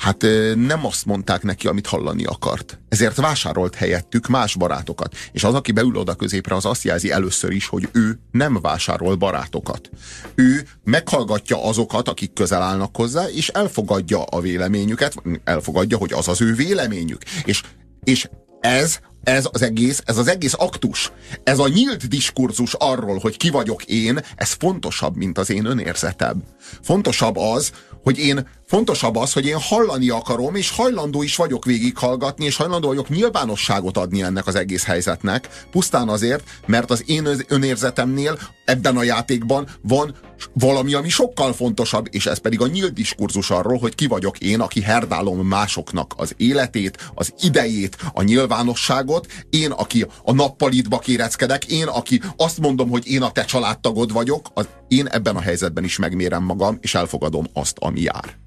hát nem azt mondták neki, amit hallani akart. Ezért vásárolt helyettük más barátokat. És az, aki beül oda középre, az azt jelzi először is, hogy ő nem vásárol barátokat. Ő meghallgatja azokat, akik közel állnak hozzá, és elfogadja a véleményüket, elfogadja, hogy az az ő véleményük. És, és ez ez az egész, ez az egész aktus, ez a nyílt diskurzus arról, hogy ki vagyok én, ez fontosabb, mint az én önérzetem. Fontosabb az, hogy én, fontosabb az, hogy én hallani akarom, és hajlandó is vagyok végighallgatni, és hajlandó vagyok nyilvánosságot adni ennek az egész helyzetnek, pusztán azért, mert az én önérzetemnél ebben a játékban van valami, ami sokkal fontosabb, és ez pedig a nyílt diskurzus arról, hogy ki vagyok én, aki herdálom másoknak az életét, az idejét, a nyilvánosságot, én, aki a nappalitba kéreckedek, én, aki azt mondom, hogy én a te családtagod vagyok, az én ebben a helyzetben is megmérem magam, és elfogadom azt, ami jár.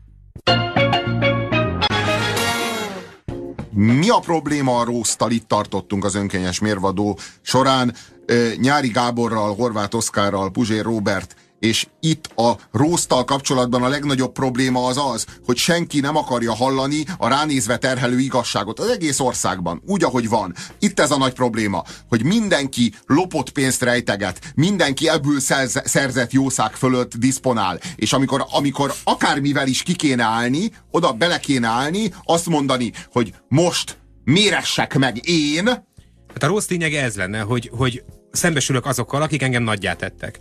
Mi a probléma a róztal? Itt tartottunk az önkényes mérvadó során. Nyári Gáborral, Horváth Oszkárral, Puzsér Robert és itt a róztal kapcsolatban a legnagyobb probléma az az, hogy senki nem akarja hallani a ránézve terhelő igazságot az egész országban, úgy, ahogy van. Itt ez a nagy probléma, hogy mindenki lopott pénzt rejteget, mindenki ebből szerzett jószág fölött diszponál, és amikor, amikor akármivel is ki kéne állni, oda bele kéne állni, azt mondani, hogy most méressek meg én, Hát a rossz lényeg ez lenne, hogy, hogy szembesülök azokkal, akik engem nagyját tettek.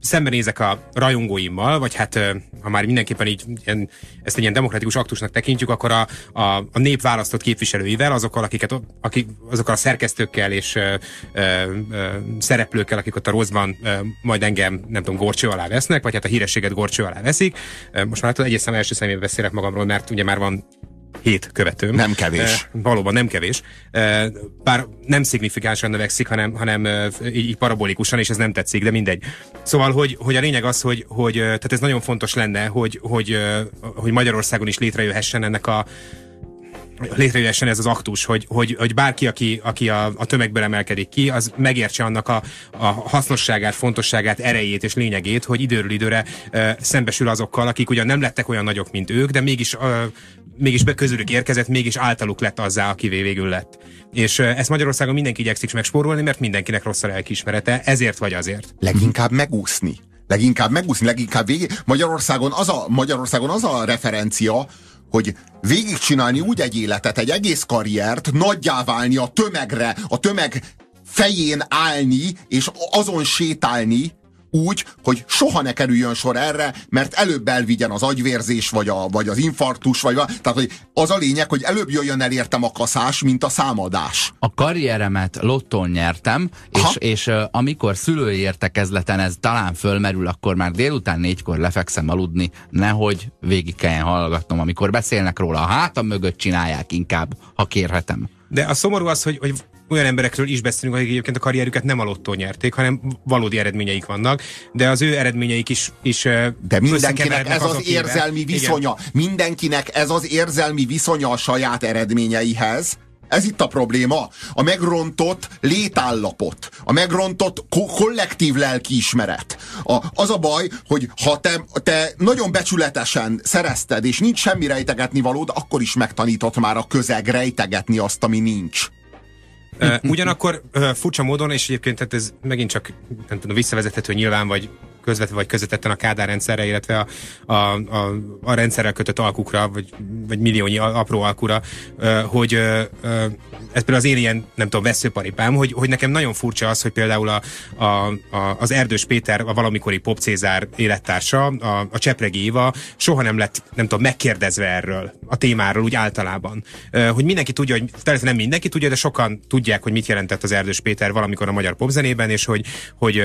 Szembenézek a rajongóimmal, vagy hát ha már mindenképpen így ilyen, ezt egy ilyen demokratikus aktusnak tekintjük, akkor a, a, a nép választott képviselőivel, azokkal, akiket, akik, azokkal a szerkesztőkkel és ö, ö, ö, szereplőkkel, akik ott a rosszban ö, majd engem, nem tudom, gorcső alá vesznek, vagy hát a hírességet gorcső alá veszik. Most már hát egészen első személyben beszélek magamról, mert ugye már van hét követőm. Nem kevés. E, valóban nem kevés. E, bár nem szignifikánsan növekszik, hanem, hanem e, így, így parabolikusan, és ez nem tetszik, de mindegy. Szóval, hogy, hogy a lényeg az, hogy, hogy tehát ez nagyon fontos lenne, hogy, hogy, hogy Magyarországon is létrejöhessen ennek a létrejöhessen ez az aktus, hogy, hogy, hogy bárki, aki, aki a, a tömegből emelkedik ki, az megértse annak a, a hasznosságát, fontosságát, erejét és lényegét, hogy időről időre e, szembesül azokkal, akik ugyan nem lettek olyan nagyok, mint ők, de mégis, e, mégis be közülük érkezett, mégis általuk lett azzá, aki végül lett. És ezt Magyarországon mindenki igyekszik megspórolni, mert mindenkinek rossz a lelkiismerete, ezért vagy azért. Leginkább megúszni. Leginkább megúszni, leginkább végig. Magyarországon az a, Magyarországon az a referencia, hogy végigcsinálni úgy egy életet, egy egész karriert, nagyjá válni a tömegre, a tömeg fején állni, és azon sétálni, úgy, hogy soha ne kerüljön sor erre, mert előbb elvigyen az agyvérzés, vagy, a, vagy az infarktus, vagy tehát hogy az a lényeg, hogy előbb jöjjön el értem a kaszás, mint a számadás. A karrieremet lottón nyertem, és, és uh, amikor szülői értekezleten ez talán fölmerül, akkor már délután négykor lefekszem aludni, nehogy végig kelljen hallgatnom, amikor beszélnek róla. A hátam mögött csinálják inkább, ha kérhetem. De a szomorú az, hogy, hogy olyan emberekről is beszélünk, akik egyébként a karrierüket nem a lottó nyerték, hanem valódi eredményeik vannak, de az ő eredményeik is, is De mindenkinek ez az érzelmi viszonya, Igen. mindenkinek ez az érzelmi viszonya a saját eredményeihez, ez itt a probléma. A megrontott létállapot. A megrontott ko- kollektív lelkiismeret. A, az a baj, hogy ha te, te nagyon becsületesen szerezted, és nincs semmi rejtegetni valód, akkor is megtanított már a közeg rejtegetni azt, ami nincs. Ugyanakkor furcsa módon, és egyébként tehát ez megint csak nem tudom, visszavezethető nyilván, vagy közvetve vagy közvetetten a Kádár rendszerre, illetve a, a, a, a rendszerrel kötött alkukra, vagy, vagy milliónyi apró alkura, hogy ez például az én ilyen, nem tudom, veszőparipám, hogy, hogy nekem nagyon furcsa az, hogy például a, a, a, az Erdős Péter, a valamikori Pop Cézár élettársa, a, a Csepregi Éva soha nem lett, nem tudom, megkérdezve erről, a témáról úgy általában. Hogy mindenki tudja, hogy természetesen nem mindenki tudja, de sokan tudják, hogy mit jelentett az Erdős Péter valamikor a magyar popzenében, és hogy, hogy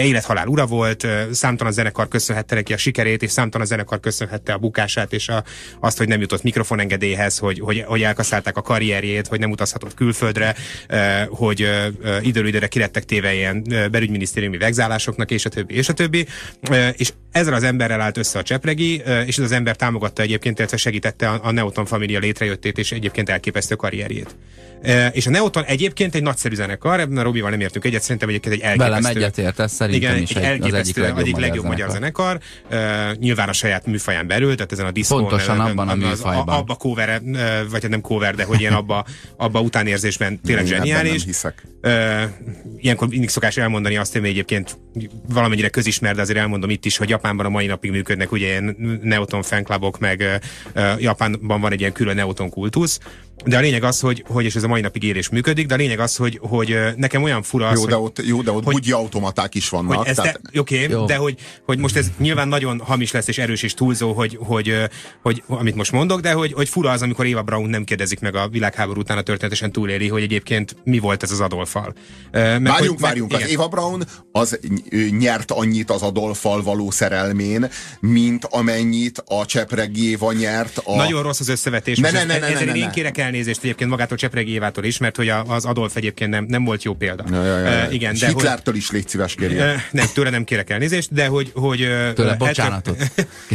ugye élethalál ura volt, számtalan zenekar köszönhette neki a sikerét, és számtalan zenekar köszönhette a bukását, és a, azt, hogy nem jutott mikrofonengedélyhez, hogy, hogy, hogy elkaszálták a karrierjét, hogy nem utazhatott külföldre, hogy időről időre kirettek téve ilyen belügyminisztériumi vegzálásoknak, és a többi, és a többi. És ezzel az emberrel állt össze a Csepregi, és ez az ember támogatta egyébként, illetve segítette a, a Neoton Família létrejöttét, és egyébként elképesztő karrierjét. És a Neoton egyébként egy nagyszerű zenekar, ebben a Robival nem értünk egyet, szerintem egyébként egy elképesztő. Velem egyetért, ez szerintem igen, is egy, egy elképesztő, egyik legjobb, egyik legjobb magyar zenekar. zenekar. Uh, nyilván a saját műfaján belül, tehát ezen a diszkó. Pontosan abban a műfajban. Az, abba cover, uh, vagy hát nem cover, de hogy ilyen abba, abba utánérzésben tényleg zseniális. Nem hiszek. Uh, ilyenkor mindig szokás elmondani azt, hogy egyébként valamennyire közismert, de azért elmondom itt is, hogy Japánban a mai napig működnek ugye ilyen Neoton fanklubok, meg uh, Japánban van egy ilyen külön Neoton kultusz, de a lényeg az, hogy, hogy és ez a mai napig érés működik, de a lényeg az, hogy, hogy nekem olyan fura az, jó, hogy, de ott, jó, de ott hogy, bugyi automaták is vannak. Hogy tehát... Okay, de hogy, hogy most ez nyilván nagyon hamis lesz és erős és túlzó, hogy, hogy, hogy, hogy amit most mondok, de hogy, hogy fura az, amikor Eva Braun nem kérdezik meg a világháború után a történetesen túléli, hogy egyébként mi volt ez az Adolfal. Mert, várjunk, hogy, várjunk, az Eva Braun az nyert annyit az Adolfal való szerelmén, mint amennyit a Csepregi Éva nyert. A... Nagyon rossz az összevetés. Ne, ne, ne, ne, ne, ne, ne. Én kérek el elnézést egyébként magától Csepregi Évától is, mert hogy a, az Adolf egyébként nem, nem volt jó példa. Ja, ja, ja. Uh, igen, de hogy, Hitlertől is légy szíves kérjen. uh, nem, tőle nem kérek elnézést, de hogy... hogy uh, Tőle uh, bocsánatot.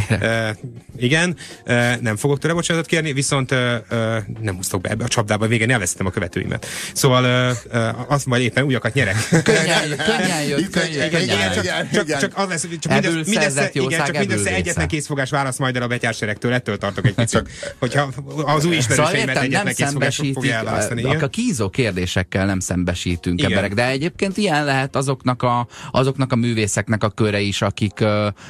Uh, igen, uh, nem fogok tőle bocsánatot kérni, viszont uh, uh, nem húztok be ebbe a csapdába, végén elvesztettem a követőimet. Szóval uh, uh, azt majd éppen újakat nyerek. Könnyen, könnyen jött, könnyen, igen, könnyen igen, jött. igen. csak, csak, csak az lesz, csak mindössze, mindössze, igen, csak mindössze egyetlen készfogás válasz majd el a betyárseregtől, ettől tartok egy picit. Csak- Hogyha az új Szóval ismerőseimet nem egyetlen szembesítik, elválasztani. a, kízó kérdésekkel nem szembesítünk Igen. emberek, de egyébként ilyen lehet azoknak a, azoknak a művészeknek a köre is, akik,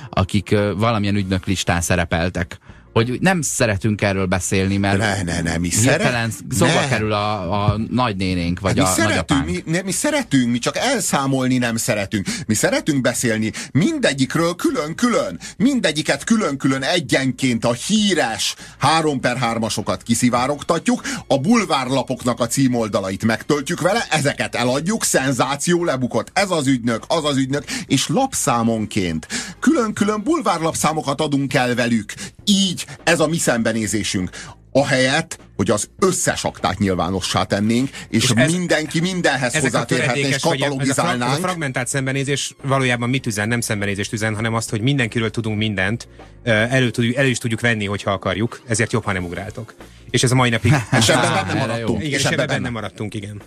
akik valamilyen ügynöklistán szerepeltek. Hogy nem szeretünk erről beszélni, mert Ne, ne, ne, mi szeret- szóba ne. kerül a, a nagynénénk, vagy Hát mi a szeretünk, nagyapánk. mi, ne, mi szeretünk, mi csak elszámolni nem szeretünk. Mi szeretünk beszélni mindegyikről külön-külön. Mindegyiket külön-külön egyenként a híres 3 per 3-asokat kiszivárogtatjuk, a bulvárlapoknak a címoldalait megtöltjük vele, ezeket eladjuk, szenzáció lebukott. Ez az ügynök, az az ügynök, és lapszámonként külön-külön bulvárlapszámokat adunk el velük. Így ez a mi szembenézésünk. Ahelyett, hogy az összes aktát nyilvánossá tennénk, és, És ez- mindenki mindenhez hozzáférhetne, és vagy ez a, ez a katalogizálnánk. fragmentált szembenézés valójában mit üzen, nem szembenézést üzen, hanem azt, hogy mindenkiről tudunk mindent, elő, tudjuk, elő is tudjuk venni, hogyha akarjuk, ezért jobb, ha nem ugráltok. És ez a mai napig... És ebben benne maradtunk. igen, és ebben benne maradtunk, igen.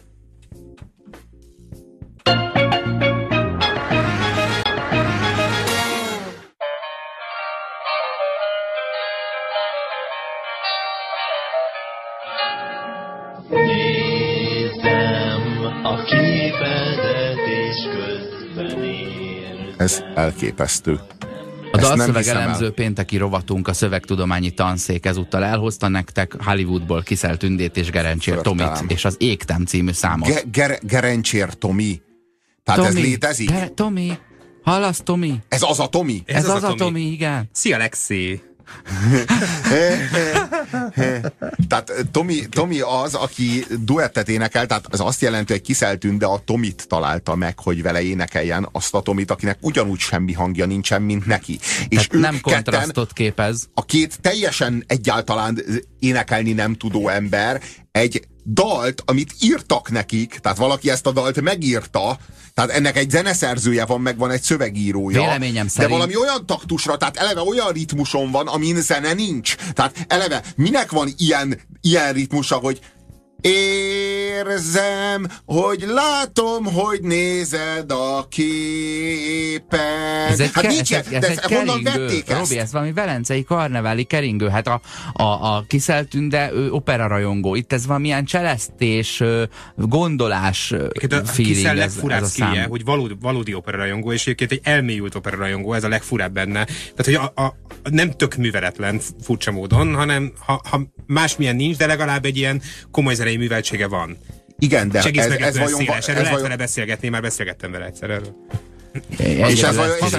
Ez elképesztő. A dalszöveg hiszem el. elemző pénteki rovatunk, a szövegtudományi tanszék ezúttal elhozta nektek Hollywoodból Kiszel Tündét és Gerencsér Förtelem. Tomit és az Égtem című számot. Ge- ger- Gerencsér Tomi. Tehát ez létezik? Tomi, hallasz Tomi? Ez az a Tomi? Ez, ez az, az a Tomi, igen. Szia, Lexi! Tehát eh, Tomi, Tomi az, aki duettet énekel, tehát ez azt jelenti, hogy kiszeltünk, de a Tomit találta meg, hogy vele énekeljen azt a Tomit, akinek ugyanúgy semmi hangja nincsen, mint neki. És Tehát ők nem kontrasztot képez. a két teljesen egyáltalán énekelni nem tudó ember egy dalt, amit írtak nekik, tehát valaki ezt a dalt megírta, tehát ennek egy zeneszerzője van, meg van egy szövegírója. Véleményem de szerint- valami olyan taktusra, tehát eleve olyan ritmuson van, amin zene nincs. Tehát eleve minek van ilyen, ilyen ritmusa, hogy Érzem, hogy látom, hogy nézed a képen. Ez egy, hát ke- nincs, ez, ez de egy honnan keringő, vették ezt? Robi, ez valami velencei karneváli keringő. Hát a, a, a Kiszeltünde ő opera rajongó. Itt ez valamilyen cselesztés, gondolás Egyébként a feeling Kiszel ez, ez legfurább a hogy valódi, valódi operarajongó, és egyébként egy elmélyült operarajongó, ez a legfurább benne. Tehát, hogy a, a, nem tök műveletlen furcsa módon, hanem ha, ha másmilyen nincs, de legalább egy ilyen komoly zenei műveltsége van. Igen, de egész ez, ez meglepően vajon... széles. Erről Ez lehet vajon vele beszélgetni, már beszélgettem vele egyszer erről. És ez vajon- és.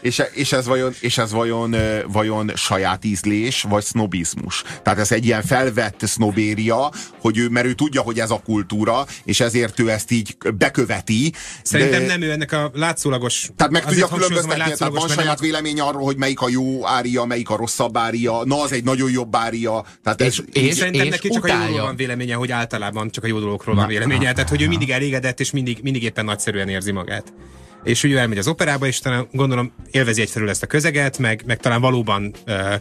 És, e- és ez, vajon, és ez vajon, vajon saját ízlés, vagy sznobizmus? Tehát ez egy ilyen felvett sznobéria, hogy ő, mert ő tudja, hogy ez a kultúra, és ezért ő ezt így beköveti. Szerintem de, nem ő ennek a látszólagos... Tehát meg tudja különböztetni, tehát van saját nem vélemény arról, hogy melyik a jó ária, melyik a rosszabb ária, na az egy nagyon jobb ária. Tehát ez, És- és- Szerintem és neki csak a jó utálja. van véleménye, hogy általában csak a jó dolgokról van véleménye. Tehát, hogy ő mindig elégedett, és mindig, mindig éppen nagyszerűen érzi magát. És ő elmegy az operába, és talán gondolom élvezi egyfelől ezt a közeget, meg, meg talán valóban ö,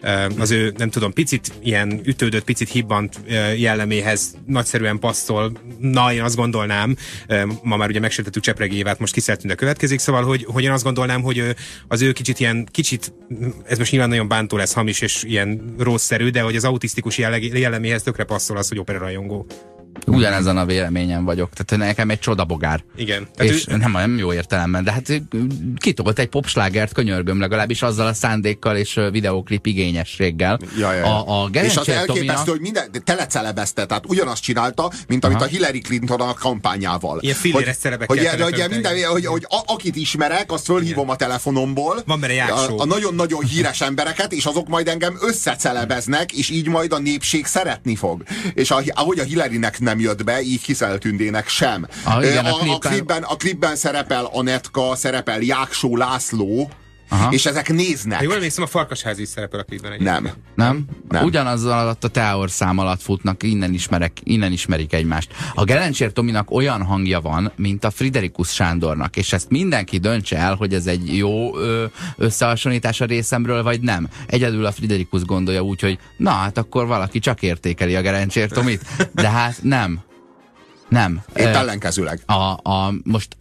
ö, az ő, nem tudom, picit ilyen ütődött, picit hibbant ö, jelleméhez nagyszerűen passzol. Na, én azt gondolnám, ö, ma már ugye megsértettük Csepregi Évát, most kiszertünk, de következik, szóval, hogy, hogy én azt gondolnám, hogy ö, az ő kicsit ilyen, kicsit, ez most nyilván nagyon bántó lesz, hamis és ilyen rosszszerű, de hogy az autisztikus jelleg, jelleméhez tökre passzol az, hogy operarajongó. Ugyanezen a véleményen vagyok. Tehát nekem egy csodabogár. Igen. Tehát És ő, nem, nem jó értelemben, de hát kitolt egy popslágert, könyörgöm legalábbis azzal a szándékkal és videóklip igényességgel. Ja, ja, ja. A, a és az elképesztő, Tominak, hogy minden telecelebezte, tehát ugyanazt csinálta, mint amit Aha. a Hillary Clinton a kampányával. Ilyen filléres hogy, szerepekkel hogy, hogy, hogy, minden, hogy, hogy a, akit ismerek, azt fölhívom a telefonomból. Van benne a, a nagyon-nagyon híres embereket, és azok majd engem összecelebeznek, és így majd a népség szeretni fog. És a, ahogy a Hillarynek nem jött be, így Kiszeltündének sem. Ah, igen, a a, a, klipben- klipben, a klipben szerepel Anetka, szerepel Jáksó László, Aha. és ezek néznek. Ha jól emlékszem, a farkasház is szerepel a klipben. Nem. Nem? Nem. Ugyanazzal alatt a Teor szám alatt futnak, innen, ismerek, innen ismerik egymást. A Gelencsér Tominak olyan hangja van, mint a Friderikus Sándornak, és ezt mindenki döntse el, hogy ez egy jó összehasonlítás a részemről, vagy nem. Egyedül a Friderikus gondolja úgy, hogy na hát akkor valaki csak értékeli a Gelencsér Tomit, de hát nem. Nem. Épp ellenkezőleg. a, a, most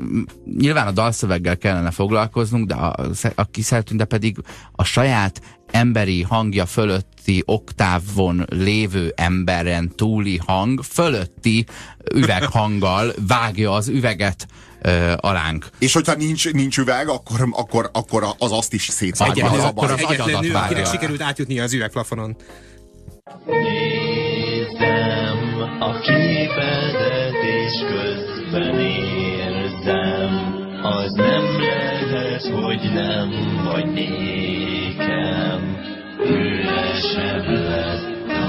nyilván a dalszöveggel kellene foglalkoznunk, de a, a kiszertünk, de pedig a saját emberi hangja fölötti oktávon lévő emberen túli hang fölötti üveghanggal vágja az üveget ö, alánk. És hogyha nincs, nincs üveg, akkor, akkor, akkor az azt is szétszágja. Egyetlen, Az akkor az egyetlen nő, akinek sikerült átjutnia az üvegplafonon. Nézem a és közben érzem, az nem lehet, hogy nem vagy nékem, üresebb lett a.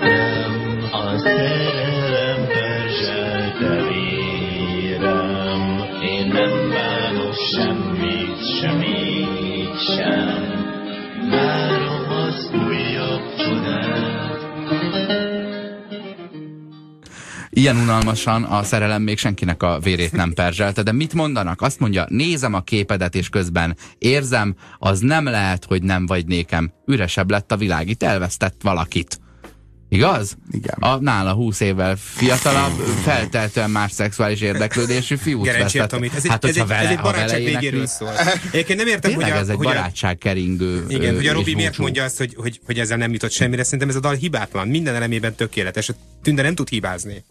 Nézem a szerelem perzselte vérem, én nem bánok semmit, semmit sem. Ilyen unalmasan a szerelem még senkinek a vérét nem perzselte, de mit mondanak? Azt mondja, nézem a képedet, és közben érzem, az nem lehet, hogy nem vagy nékem. Üresebb lett a világ, itt elvesztett valakit. Igaz? Igen. A nála 20 évvel fiatalabb, felteltően más szexuális érdeklődésű fiút vesztett. Tomit. Ez egy, Hát, ez egy, ez vele, egy ha vele barátság végéről szól. Egyébként nem értem, hogy Tényleg a, ez egy hogy barátság keringő igen, hogy a Robi miért búcsú. mondja azt, hogy, hogy, hogy ezzel nem jutott semmire. Szerintem ez a dal hibátlan. Minden elemében tökéletes. A Tünde nem tud hibázni.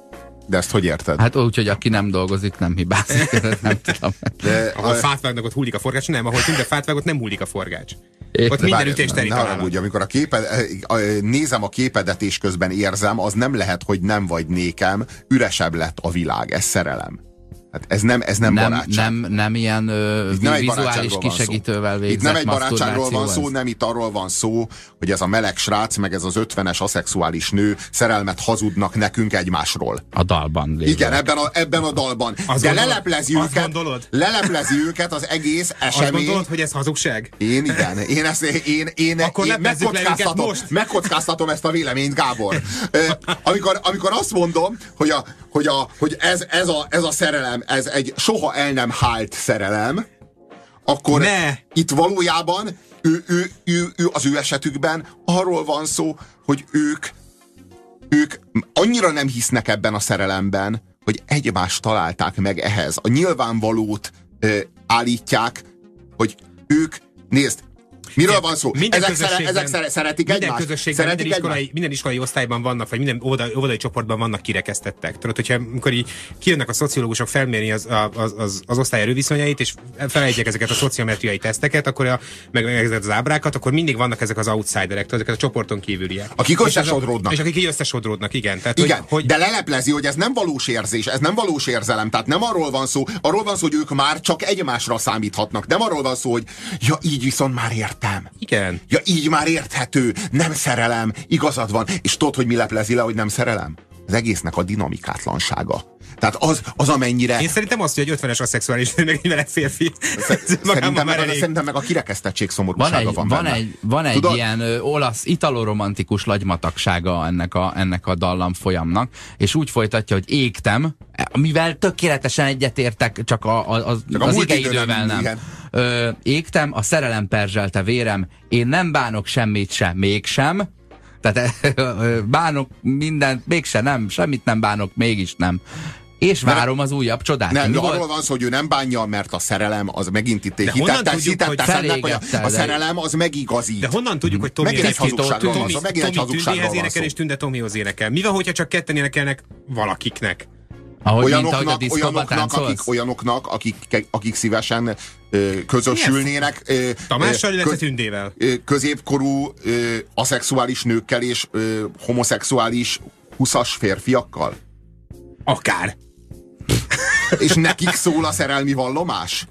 De ezt hogy érted? Hát úgy, hogy aki nem dolgozik, nem hibázik. nem tudom. De, Ahol fát vágnak, ott hullik a forgács. Nem, ahol Tünde fát vág, ott nem hullik a forgács. Érted? Ott minden Várj, ütés ne- a amikor a képed, eh, eh, nézem a képedet és közben érzem, az nem lehet, hogy nem vagy nékem, üresebb lett a világ. Ez szerelem. Hát ez nem, ez nem, nem, barátság. nem, nem ilyen ö, Itt nem vizuális kisegítővel végzett Itt nem egy barátságról van szó, ez? nem itt arról van szó, hogy ez a meleg srác, meg ez az ötvenes aszexuális nő szerelmet hazudnak nekünk egymásról. A dalban lévő. Igen, ebben a, ebben a dalban. Azt De gondolod? leleplezi Azt őket, gondolod? leleplezi őket az egész Azt esemény. gondolod, hogy ez hazugság? Én igen, én, ezt, én, én, Akkor én megkockáztatom, most. megkockáztatom ezt a véleményt, Gábor. Amikor, amikor azt mondom, hogy, a, hogy, a, hogy ez, ez, a, ez a szerelem, ez egy soha el nem hált szerelem, akkor Ne! itt valójában ő, ő, ő, ő, az ő esetükben arról van szó, hogy ők ők annyira nem hisznek ebben a szerelemben, hogy egymást találták meg ehhez. A nyilvánvalót ö, állítják, hogy ők, nézd, miről van szó? Minden Ezek, szere, ezek szere, szeretik minden egymást? közösségben, Szeretik minden iskolai, egymást? minden iskolai osztályban vannak, vagy minden óvodai, óvodai csoportban vannak kirekesztettek. Tudod, hogyha amikor így kijönnek a szociológusok felmérni az, az, az, az osztály erőviszonyait, és felejtjék ezeket a szociometriai teszteket, akkor a, meg, meg ezeket az ábrákat, akkor mindig vannak ezek az outsiderek, tudod, ezek a csoporton kívüliek. Akik És összesodródnak. És akik így összesodródnak, igen. Tehát, Igen, hogy, hogy de leleplezi, hogy ez nem valós érzés, ez nem valós érzelem, tehát nem arról van szó, arról van szó, hogy ők már csak egymásra számíthatnak. Nem arról van szó, hogy ja, így viszont már értem. igen. Ja, így már érthető, nem szerelem, igazad van. És tudod, hogy mi leplezi le, hogy nem szerelem? Az egésznek a dinamikátlansága. Tehát az, az amennyire... Én szerintem azt, hogy egy 50-es aszexuális nő meg egy meleg férfi. Szerintem már meg, a, elég. szerintem meg a kirekesztettség Van szomorúsága egy, van, van benne. egy, van egy Tudod? ilyen ö, olasz italoromantikus lagymatagsága ennek a, ennek a dallam folyamnak, és úgy folytatja, hogy égtem, mivel tökéletesen egyetértek, csak, a, a, a, Csak a az igeidővel nem. igen. Ö, égtem, a szerelem perzselte vérem, én nem bánok semmit sem, mégsem, tehát ö, bánok mindent, mégse nem, semmit nem bánok, mégis nem. És várom az újabb csodát. Nem, arról volt? van szó, hogy ő nem bánja, mert a szerelem az megint itt De honnan hitette, tudjuk, hitette hogy a, a szerelem az megigazít. De honnan tudjuk, hogy Tomi Megint egy az- hazugságról van szó, megint egy hazugságról Tündéhez van énekel, szó. és Tünde Tomihoz énekel. Mi van, hogyha csak ketten énekelnek valakiknek? Ahogy, mint ahogy a olyanoknak, olyanoknak, akik, olyanoknak akik, akik szívesen ö, közösülnének ö, Tamással, ö, illetve kö- Tündével. ö, középkorú ö, aszexuális nőkkel és ö, homoszexuális 20-as férfiakkal? Akár. És nekik szól a szerelmi vallomás?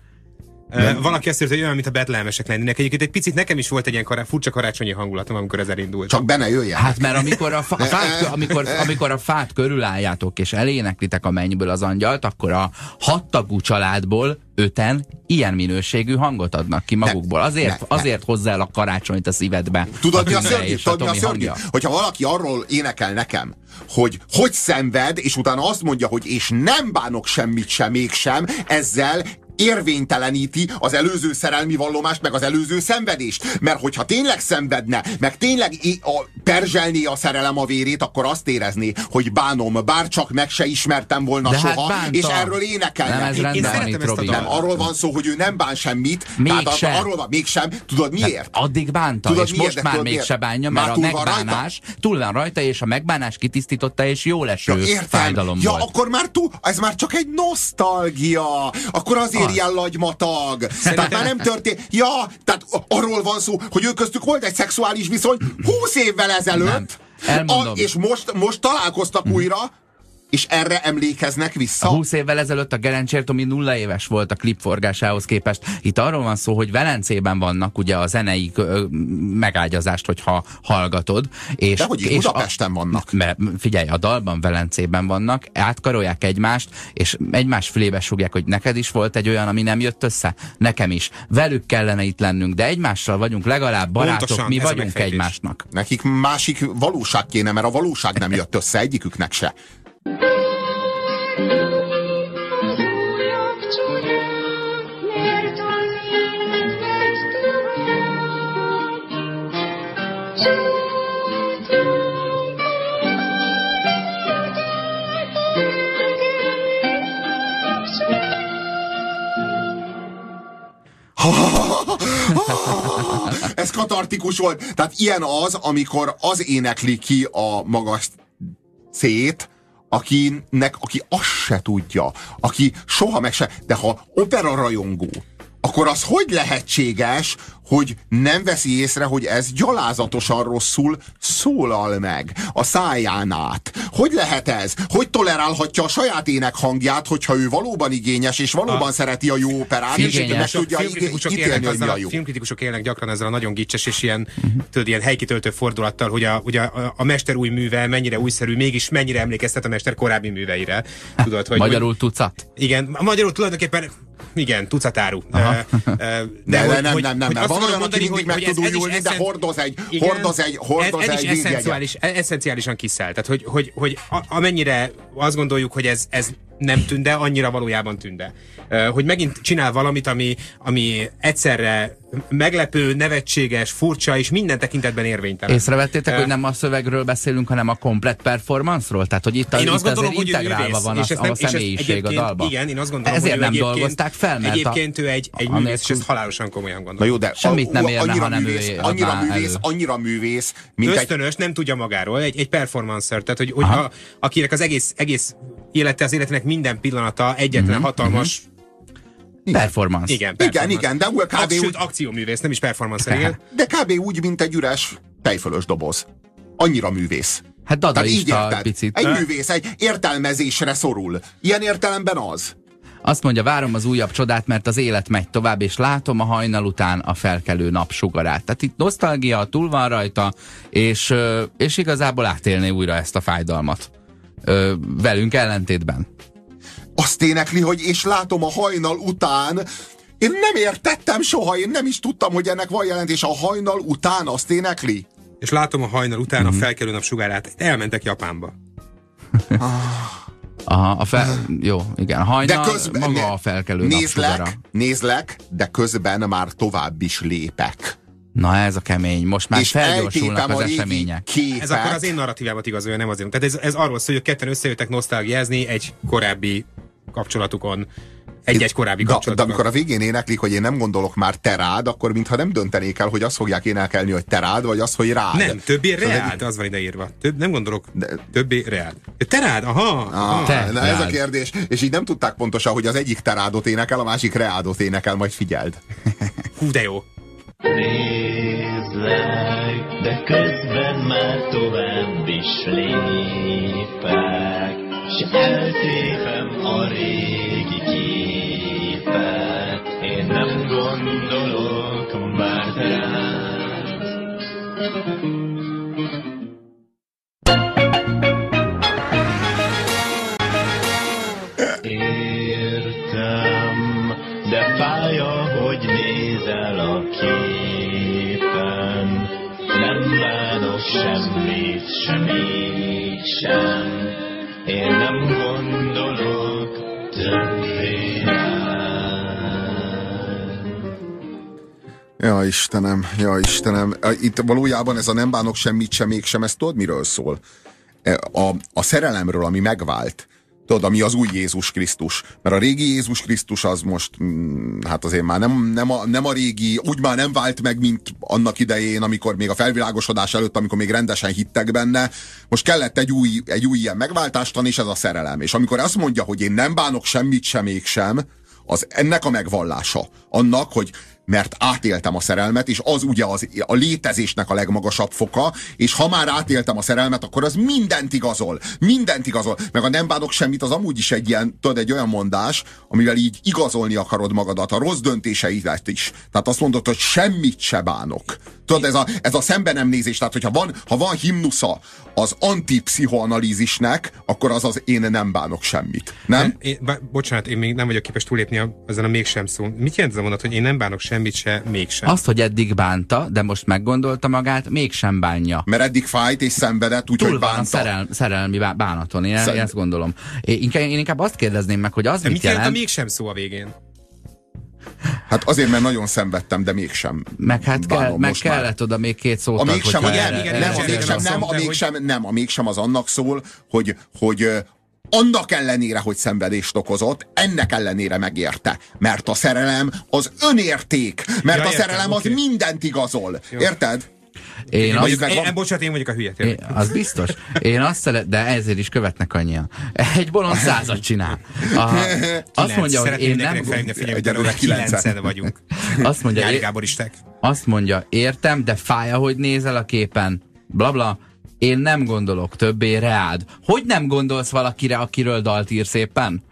Uh, valaki azt írta, hogy olyan, mint a betlemesek lennének. Egyébként egy picit nekem is volt egy ilyen kará, furcsa karácsonyi hangulatom, amikor ez elindult. Csak benne jöjjön. Hát mert amikor a, fa, a fát, amikor, amikor a fát körülálljátok és eléneklitek a mennyből az angyalt, akkor a hattagú családból öten ilyen minőségű hangot adnak ki magukból. Azért, ne, ne. azért hozzá el a karácsonyt a szívedbe. Tudod, mi a szörnyű? a Tudod, mi a szörnyű? Hogyha valaki arról énekel nekem, hogy hogy szenved, és utána azt mondja, hogy és nem bánok semmit sem, mégsem, ezzel érvényteleníti az előző szerelmi vallomást, meg az előző szenvedést. Mert hogyha tényleg szenvedne, meg tényleg a, perzselné a szerelem a vérét, akkor azt érezné, hogy bánom, bár csak meg se ismertem volna De hát soha, bánta. és erről énekelne. Nem, ez Én rendben szeretem ezt a nem, arról van szó, hogy ő nem bán semmit. Mégsem. Tehát arról van, mégsem. Tudod miért? Addig bánta, Tudod és miért? most De már mégse bánja, Már mert a túl van megbánás túl van rajta, és a megbánás kitisztította, és jó leső Ja, értem. fájdalom ja, volt. akkor már túl, ez már csak egy nosztalgia. Akkor azért Az. ilyen lagymatag. Tehát már nem történt. Ja, tehát arról van szó, hogy ők köztük volt egy szexuális viszony 20 évvel ezelőtt. Nem. Elmondom. A, és most, most találkoztak újra, és erre emlékeznek vissza. A 20 évvel ezelőtt a Gerencsér Tomi nulla éves volt a klipforgásához képest. Itt arról van szó, hogy Velencében vannak ugye a zenei megágyazást, hogyha hallgatod. És, De hogy és Budapesten vannak. Mert figyelj, a dalban Velencében vannak, átkarolják egymást, és egymás fülébe súgják, hogy neked is volt egy olyan, ami nem jött össze, nekem is. Velük kellene itt lennünk, de egymással vagyunk legalább barátok, Pontosan, mi a vagyunk egymásnak. Nekik másik valóság kéne, mert a valóság nem jött össze egyiküknek se. Ez katartikus volt. Tehát ilyen az, amikor az énekli ki a magas szét, akinek, aki azt se tudja, aki soha meg se, de ha opera rajongó, akkor az hogy lehetséges, hogy nem veszi észre, hogy ez gyalázatosan rosszul szólal meg a száján át. Hogy lehet ez? Hogy tolerálhatja a saját ének hangját, hogyha ő valóban igényes, és valóban A- szereti a jó operát, és meg tudja filmkritikusok, ítélni, hogy a jó. a, filmkritikusok élnek gyakran ezzel a nagyon gicses és ilyen, tudod, ilyen helykitöltő fordulattal, hogy a, hogy a, a mester új műve mennyire újszerű, mégis mennyire emlékeztet a mester korábbi műveire. Tudod, hogy, Magyarul tucat? Igen, magyarul tulajdonképpen igen, tucatáru. Ö, De, de hogy- nem, hogy- nem, nem, hogy nem. Van olyan, aki mindig meg hogy tud újulni, de hordoz egy, hordoz egy, hordoz ez, ez egy is eszenciális, eszenciálisan kiszel. Tehát, hogy, hogy, hogy amennyire azt gondoljuk, hogy ez, ez nem tünde, annyira valójában tünde. Hogy megint csinál valamit, ami, ami egyszerre meglepő, nevetséges, furcsa, és minden tekintetben érvénytelen. Észrevettétek, Ö, hogy nem a szövegről beszélünk, hanem a komplet performance-ról? Tehát, hogy itt, a, Én itt gondolom, azért hogy ő integrálva művész, van és a, nem- a és személyiség a egyébként- dalba. Igen, én azt gondolom, Ezért hogy ő nem egyébként- dolgozták fel, mert Egyébként ő egy, egy a- művész, és anélkül- ezt halálosan komolyan gondolom. Na jó, de Semmit nem a- érne, annyira ha nem ő művész, adná annyira művész, elő. annyira művész, mint egy... ösztönös, nem tudja magáról, egy, egy performancer, tehát hogy, hogy a, akinek az egész, egész élete, az életének minden pillanata egyetlen Mhm, hatalmas, performance. igen, Igen, performance. igen, de kb. Ak- Sőt, úgy, akcióművész, nem is performancer, igen. de kb. úgy, mint egy üres tejfölös doboz. Annyira művész. Hát dadaista picit. Egy művész, egy értelmezésre szorul. Ilyen értelemben az. Azt mondja, várom az újabb csodát, mert az élet megy tovább, és látom a hajnal után a felkelő napsugarát. Tehát itt nosztalgia túl van rajta, és, és igazából átélné újra ezt a fájdalmat. Velünk ellentétben. Azt énekli, hogy és látom a hajnal után, én nem értettem soha, én nem is tudtam, hogy ennek van jelentés. A hajnal után azt énekli? És látom a hajnal után Mhm. a felkelő nap sugárát. Elmentek Japánba. Aha, a fel... Jó, igen. A hajnal, De közben maga ne- a felkelő nézlek, nézlek, de közben már tovább is lépek. Na ez a kemény. Most már és felgyorsulnak az események. képet. Ez akkor az én narratívámat igazolja, nem azért. Tehát ez, ez arról szól, hogy ketten összejöttek nosztalgiázni egy korábbi kapcsolatukon. Egy-egy korábbi de, de kapcsolatukon. amikor a végén éneklik, hogy én nem gondolok már te rád, akkor mintha nem döntenék el, hogy azt fogják énekelni, hogy te rád, vagy az, hogy rád. Nem, többé Szóval reált, az van ideírva. Több, nem gondolok, De- többé reált. Te rád, aha, aha. Ah, Te na ez a rád. kérdés. És így nem tudták pontosan, hogy az egyik terádot énekel, a másik reádot énekel, majd figyeld. Hú, de jó. Nézlek, de közben már tovább is lépek, eltépem a régi képet. Én nem gondolok már rád. Istenem, ja, Istenem. Itt valójában ez a nem bánok semmit sem, mégsem, ez tudod, miről szól? E, A, a szerelemről, ami megvált. Tudod, ami az új Jézus Krisztus. Mert a régi Jézus Krisztus az most, mm, hát azért már nem, nem, a, nem a régi, úgy már nem vált meg, mint annak idején, amikor még a felvilágosodás előtt, amikor még rendesen hittek benne. Most kellett egy új, egy új ilyen megváltástan, és ez a szerelem. És amikor azt mondja, hogy én nem bánok semmit sem, mégsem, az ennek a megvallása. Annak, hogy mert átéltem a szerelmet, és az ugye az, a létezésnek a legmagasabb foka, és ha már átéltem a szerelmet, akkor az mindent igazol. Mindent igazol. Meg a nem bánok semmit, az amúgy is egy ilyen, tudod, egy olyan mondás, amivel így igazolni akarod magadat, a rossz döntéseidet is. Tehát azt mondod, hogy semmit se bánok. Tudod, ez a, ez a szembe nem nézés, tehát hogyha van, ha van himnusza az antipszichoanalízisnek, akkor az az én nem bánok semmit. Nem? Én, bá- bocsánat, én még nem vagyok képes túlépni a, ezen a mégsem szó. Mit jelent ez a mondat, hogy én nem bánok semmit se, mégsem? Azt, hogy eddig bánta, de most meggondolta magát, mégsem bánja. Mert eddig fájt és szenvedett, úgyhogy a bánta. szerel, szerelmi bá- bánaton, én, Szer- én ezt gondolom. Én inkább, én inkább azt kérdezném meg, hogy az De mit mit jelent a jelent, mégsem szó a végén? Hát azért, mert nagyon szenvedtem, de mégsem. meg hát kell, meg most már. kellett oda még két szót. A mégsem, hogyha igen, igen, nem, a mégsem, nem, a mégsem, nem, a mégsem az annak szól, hogy, hogy annak ellenére, hogy szenvedést okozott, ennek ellenére megérte. Mert a szerelem az önérték. Mert Ja, a értem, szerelem az oké. mindent igazol. Érted? Én Én, azt, vagyok, meg én, van- én, bocsánat, én vagyok a hülye. én, az biztos. Én azt szeret, de ezért is követnek annyian. Egy bolond százat csinál. A, azt mondja, hogy Szeretném én nem... hogy kilencen. vagyunk. Azt mondja, Gáboristák. azt mondja, értem, de fáj, hogy nézel a képen. Blabla. Én nem gondolok többé reád. Hogy nem gondolsz valakire, akiről dalt ír szépen?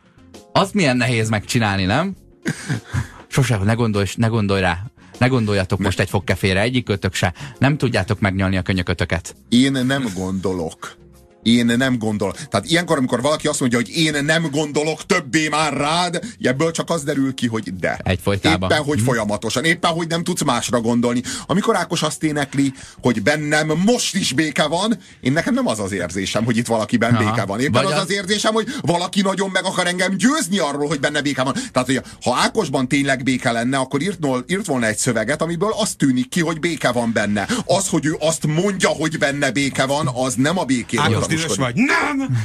Az milyen nehéz megcsinálni, nem? Sose, ne gondolj, ne gondolj rá. Ne gondoljatok most egy fogkefére, egyikőtök se. Nem tudjátok megnyalni a könyökötöket. Én nem gondolok. Én nem gondolok. Tehát ilyenkor, amikor valaki azt mondja, hogy én nem gondolok többé már rád, ebből csak az derül ki, hogy de. Egyfolytában. Éppen, hogy folyamatosan. Éppen, hogy nem tudsz másra gondolni. Amikor Ákos azt énekli, hogy bennem most is béke van, én nekem nem az az érzésem, hogy itt valakiben Aha. béke van. Éppen Vagy az az- érzésem, hogy valaki nagyon meg akar engem győzni arról, hogy benne béke van. Tehát, hogy ha Ákosban tényleg béke lenne, akkor írt, írt volna egy szöveget, amiből azt tűnik ki, hogy béke van benne. Az, hogy ő azt mondja, hogy benne béke van, az nem a békéről Tanúskodik. vagy? Nem!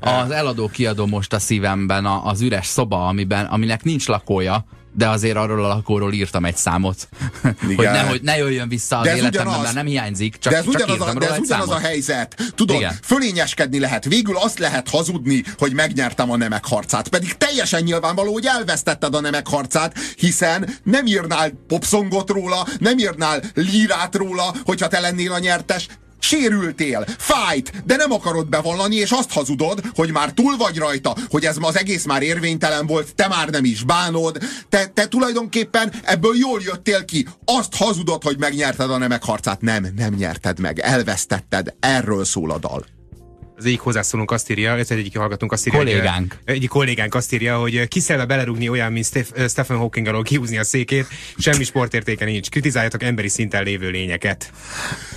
Az eladó kiadó most a szívemben a, az üres szoba, amiben, aminek nincs lakója, de azért arról a lakóról írtam egy számot. hogy, Igen. nehogy ne jöjjön vissza az De életemben, ugyanaz. nem hiányzik, csak, de ez csak ugyanaz, írtam a, de ez ugyanaz a helyzet. Tudod, Igen. fölényeskedni lehet. Végül azt lehet hazudni, hogy megnyertem a nemek harcát. Pedig teljesen nyilvánvaló, hogy elvesztetted a nemek harcát, hiszen nem írnál popszongot róla, nem írnál lírát róla, hogyha te lennél a nyertes. Sérültél, fájt, de nem akarod bevallani, és azt hazudod, hogy már túl vagy rajta, hogy ez az egész már érvénytelen volt, te már nem is bánod, te, te tulajdonképpen ebből jól jöttél ki. Azt hazudod, hogy megnyerted a nemek harcát. Nem, nem nyerted meg, elvesztetted. Erről szól a dal. Az egyik hozzászólónk azt írja, illetve egyik hallgatónk azt írja, Kollégánk. Hogy, egyik kollégánk azt írja, hogy kiszerve belerúgni olyan, mint Steph, Stephen Hawking alól kihúzni a székét, semmi sportértéke nincs. Kritizáljatok emberi szinten lévő lényeket.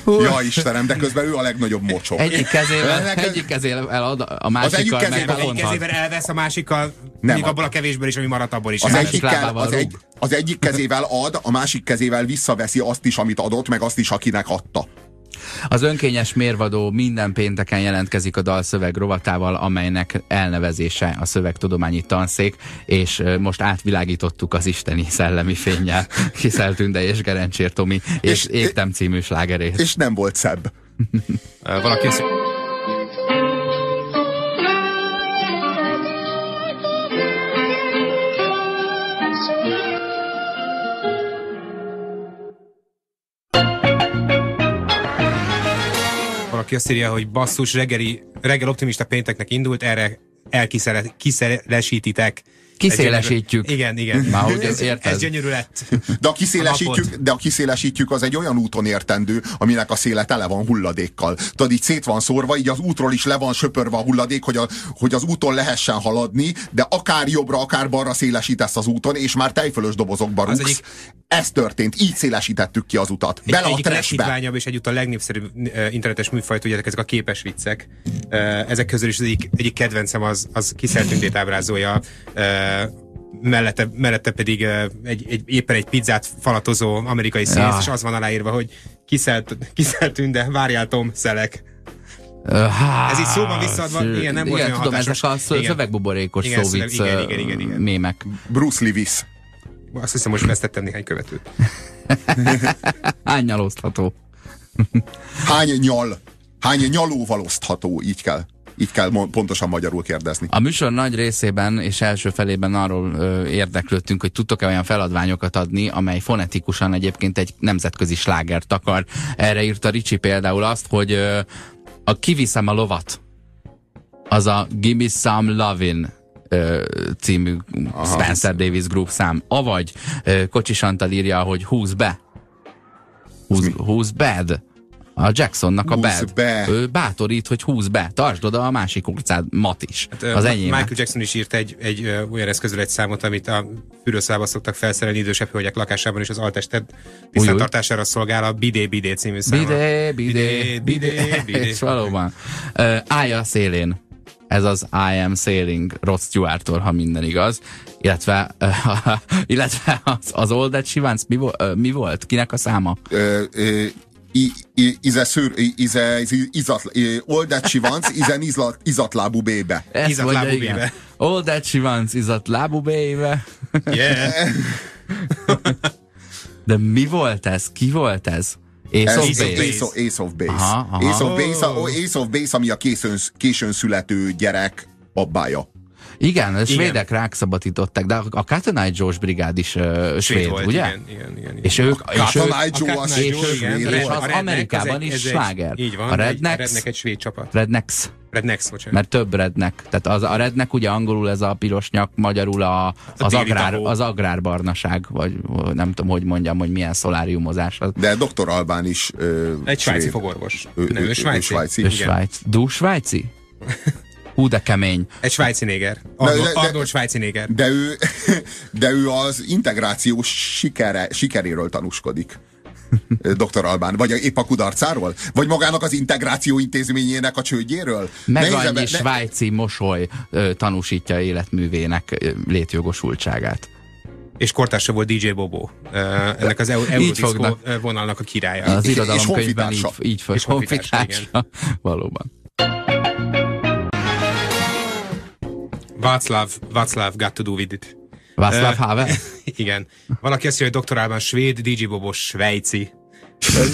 Ja Istenem, de közben ő a legnagyobb mocsok. Egyik kezével, Neked- egyik kezével elad, a egyik másikkal meg kezével- Egyik bevonthat. kezével elvesz, a másikkal Nem, még a- abból a kevésből is, ami maradt abból is. Az, egyikkel, lábával az, egy, az egyik kezével ad, a másik kezével visszaveszi azt is, amit adott, meg azt is, akinek adta. Az önkényes mérvadó minden pénteken jelentkezik a dalszöveg rovatával, amelynek elnevezése a szövegtudományi tanszék, és most átvilágítottuk az isteni szellemi fényjel Kiszel Tünde és Gerencsér Tomi, és, És- Égtem című slágerét. És nem volt szebb. Ö, Valaki Valaki azt írja, hogy basszus, reggeli, reggel optimista pénteknek indult, erre elkiszelesítitek. Kiszélesítjük. Igen, igen. Már hogy ez, érted? ez gyönyörű lett. De a, kiszélesítjük, napot. de a kiszélesítjük az egy olyan úton értendő, aminek a széle tele van hulladékkal. Tudod, így szét van szórva, így az útról is le van söpörve a hulladék, hogy, a, hogy az úton lehessen haladni, de akár jobbra, akár balra szélesítesz az úton, és már tejfölös dobozokba Az rúgsz. egyik, Ez történt, így szélesítettük ki az utat. Bele Egy, a egyik trashbe. leghitványabb és egyúttal legnépszerűbb internetes műfaj, tudjátok, ezek a képes viccek. Ezek közül is az egyik, egyik kedvencem az, az kiszeltündét ábrázolja. Mellette, mellette pedig egy, egy, éppen egy pizzát falatozó amerikai színész, Ja. és az van aláírva, hogy kiszelt, kiszelt várjál Tom, szelek. Ö, Hát, Ez így szóban visszaadva, igen, nem volt igen, olyan tudom, hatásos. ezek a szövegbuborékos szóvic szöveg- igen, ö, igen, igen, igen. mémek. Bruce Levis. Azt hiszem, most vesztettem néhány követőt. Hány nyalóztató? Hány nyal? Hány nyalóval osztható? Így kell. Így kell pontosan magyarul kérdezni. A műsor nagy részében és első felében arról ö, érdeklődtünk, hogy tudtok-e olyan feladványokat adni, amely fonetikusan egyébként egy nemzetközi slágert akar. Erre írta Ricsi például azt, hogy ö, a Kiviszem a lovat, az a Gimme Some Lovin' című Aha. Spencer Davis Group szám. Avagy Kocsis Antal írja, hogy húz be. Húz, húz bad. A Jacksonnak a bad. be. Ő bátorít, hogy húz be. Tartsd oda a másik orcád, mat is. Hát, az enyém. Michael Jackson is írt egy, egy ö, olyan eszközről egy számot, amit a fűrőszobába szoktak felszerelni idősebb hölgyek lakásában, és az altestet tisztántartására szolgál a Bidé Bidé című száma. Bidé, bidé, bidé, bidé. És valóban. Állja a szélén. Ez az I am sailing Rod Stewart-tól, ha minden igaz. Illetve, uh, illetve az, az Old That She Wants, mi, vo- uh, mi volt? Kinek a száma? Ö, ö, i- i- Ize szőr, i- ize, ize- izat, all that she wants, izen izlat, izatlábú bébe. Ezt Izat mondja, lábú igen. bébe. All That She Wants is a lábú bébe. Yeah. De mi volt ez? Ki volt ez? Ace of Base. Ace of, Base. Aha, aha. Ace, of Base, a- Ace of Base, ami a későn, későn születő gyerek babája. Igen, a Igen. svédek rákszabadították, de a Eye Joe-s brigád is uh, svéd, volt, ugye? Igen, igen, igen, igen. És ők, ők, Eye Joe A az és Joe, igen, és a az a Redneck, Amerikában egy- is egy- sláger. Így van, A egy- a Redneck egy svéd csapat. Rednecks. Rednecks, bocsánat. Mert több rednek. Tehát az, a rednek ugye angolul ez a piros nyak, magyarul a, az, téli agrár, az agrárbarnaság, vagy nem tudom, hogy mondjam, hogy milyen szoláriumozás az. De Dr. Albán is ö, Egy svájci svéd. fogorvos. Ő- Nem, ő- ő ő svájci. svájci. Ő Igen. Svájc. Du svájci? Hú, de kemény. Egy svájci néger. de- Arnold, de- Arnold svájci néger. De ő, de ő az integráció sikere, sikeréről tanúskodik. Dr. Albán, vagy épp a kudarcáról? Vagy magának az integráció intézményének a csődjéről? Meg Nehéz annyi ebbe- ne- svájci mosoly ö, tanúsítja életművének ö, létjogosultságát. És kortársa volt DJ Bobo. Uh, ennek az Eu- Eurodisco ö, vonalnak a királya. Az És- és irodalomkönyvben így, így. És honfitársa, honfitársa. Valóban. Václav, Václav got to do with it. Václav Havel? Igen. Valaki azt mondja, hogy. Albán svéd, DJ Bobo svájci.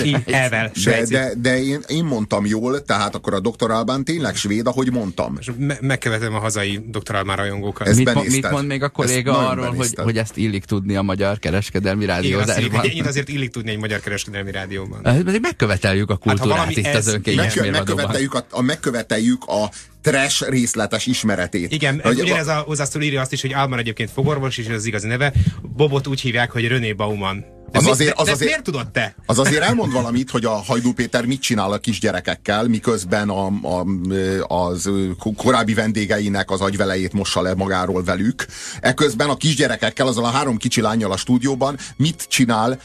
Így, Elvel, De, de, de én, én mondtam jól, tehát akkor a Dr. Albán tényleg svéd, ahogy mondtam. És me- megkövetem a hazai Dr. Albán rajongókat. Ez Mit, mit mond még a Ezt kolléga nagyon arról, hogy, hogy ezt illik tudni a magyar kereskedelmi rádiózásban? ennyit azért illik tudni egy magyar kereskedelmi rádióban. Azért megköveteljük a kultúrát valami itt ez- az önkényes Megkö, mérvadóban. megköveteljük, a, a, megköveteljük a trash részletes ismeretét. Igen, Hogy- ugyanez a hozzászóló írja azt is, hogy Alman egyébként fogorvos, és ez az igazi neve. Bobot úgy hívják, hogy René Bauman. De, Az mi- azért- de, az de azért- miért tudod te? Az azért elmond valamit, hogy a Hajdú Péter mit csinál a kisgyerekekkel, miközben a, a, az korábbi vendégeinek az agyvelejét mossa le magáról velük. Eközben a kisgyerekekkel, azzal a három kicsi lányjal a stúdióban mit csinál?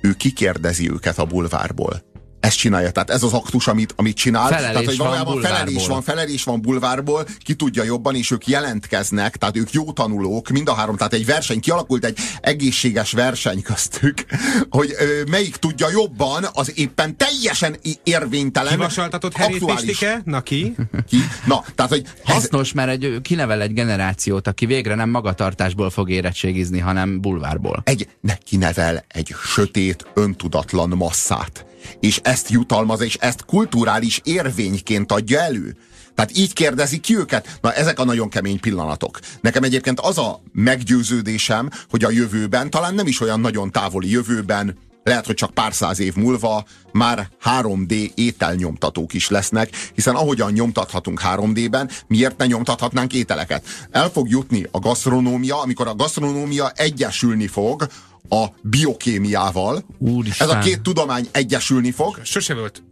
Ő kikérdezi őket a bulvárból. Ezt csinálja, tehát ez az aktus, amit, amit csinál. Felelés tehát, hogy van valójában felelés bulvárból. van, felelés van bulvárból, ki tudja jobban, és ők jelentkeznek, tehát ők jó tanulók, mind a három, tehát egy verseny, kialakult egy egészséges verseny köztük, hogy ö, melyik tudja jobban az éppen teljesen érvénytelen, Kivasaltatott Herét aktuális Pistike? Na ki? ki. Na, tehát, hogy ez, Hasznos, mert egy, kinevel egy generációt, aki végre nem magatartásból fog érettségizni, hanem bulvárból. egy, neki nevel egy sötét, öntudatlan masszát. És ezt jutalmaz, és ezt kulturális érvényként adja elő. Tehát így kérdezi ki őket. Na, ezek a nagyon kemény pillanatok. Nekem egyébként az a meggyőződésem, hogy a jövőben, talán nem is olyan nagyon távoli jövőben, lehet, hogy csak pár száz év múlva már 3D ételnyomtatók is lesznek, hiszen ahogyan nyomtathatunk 3D-ben, miért ne nyomtathatnánk ételeket? El fog jutni a gasztronómia, amikor a gasztronómia egyesülni fog a biokémiával. Úristen. Ez a két tudomány egyesülni fog. Sose volt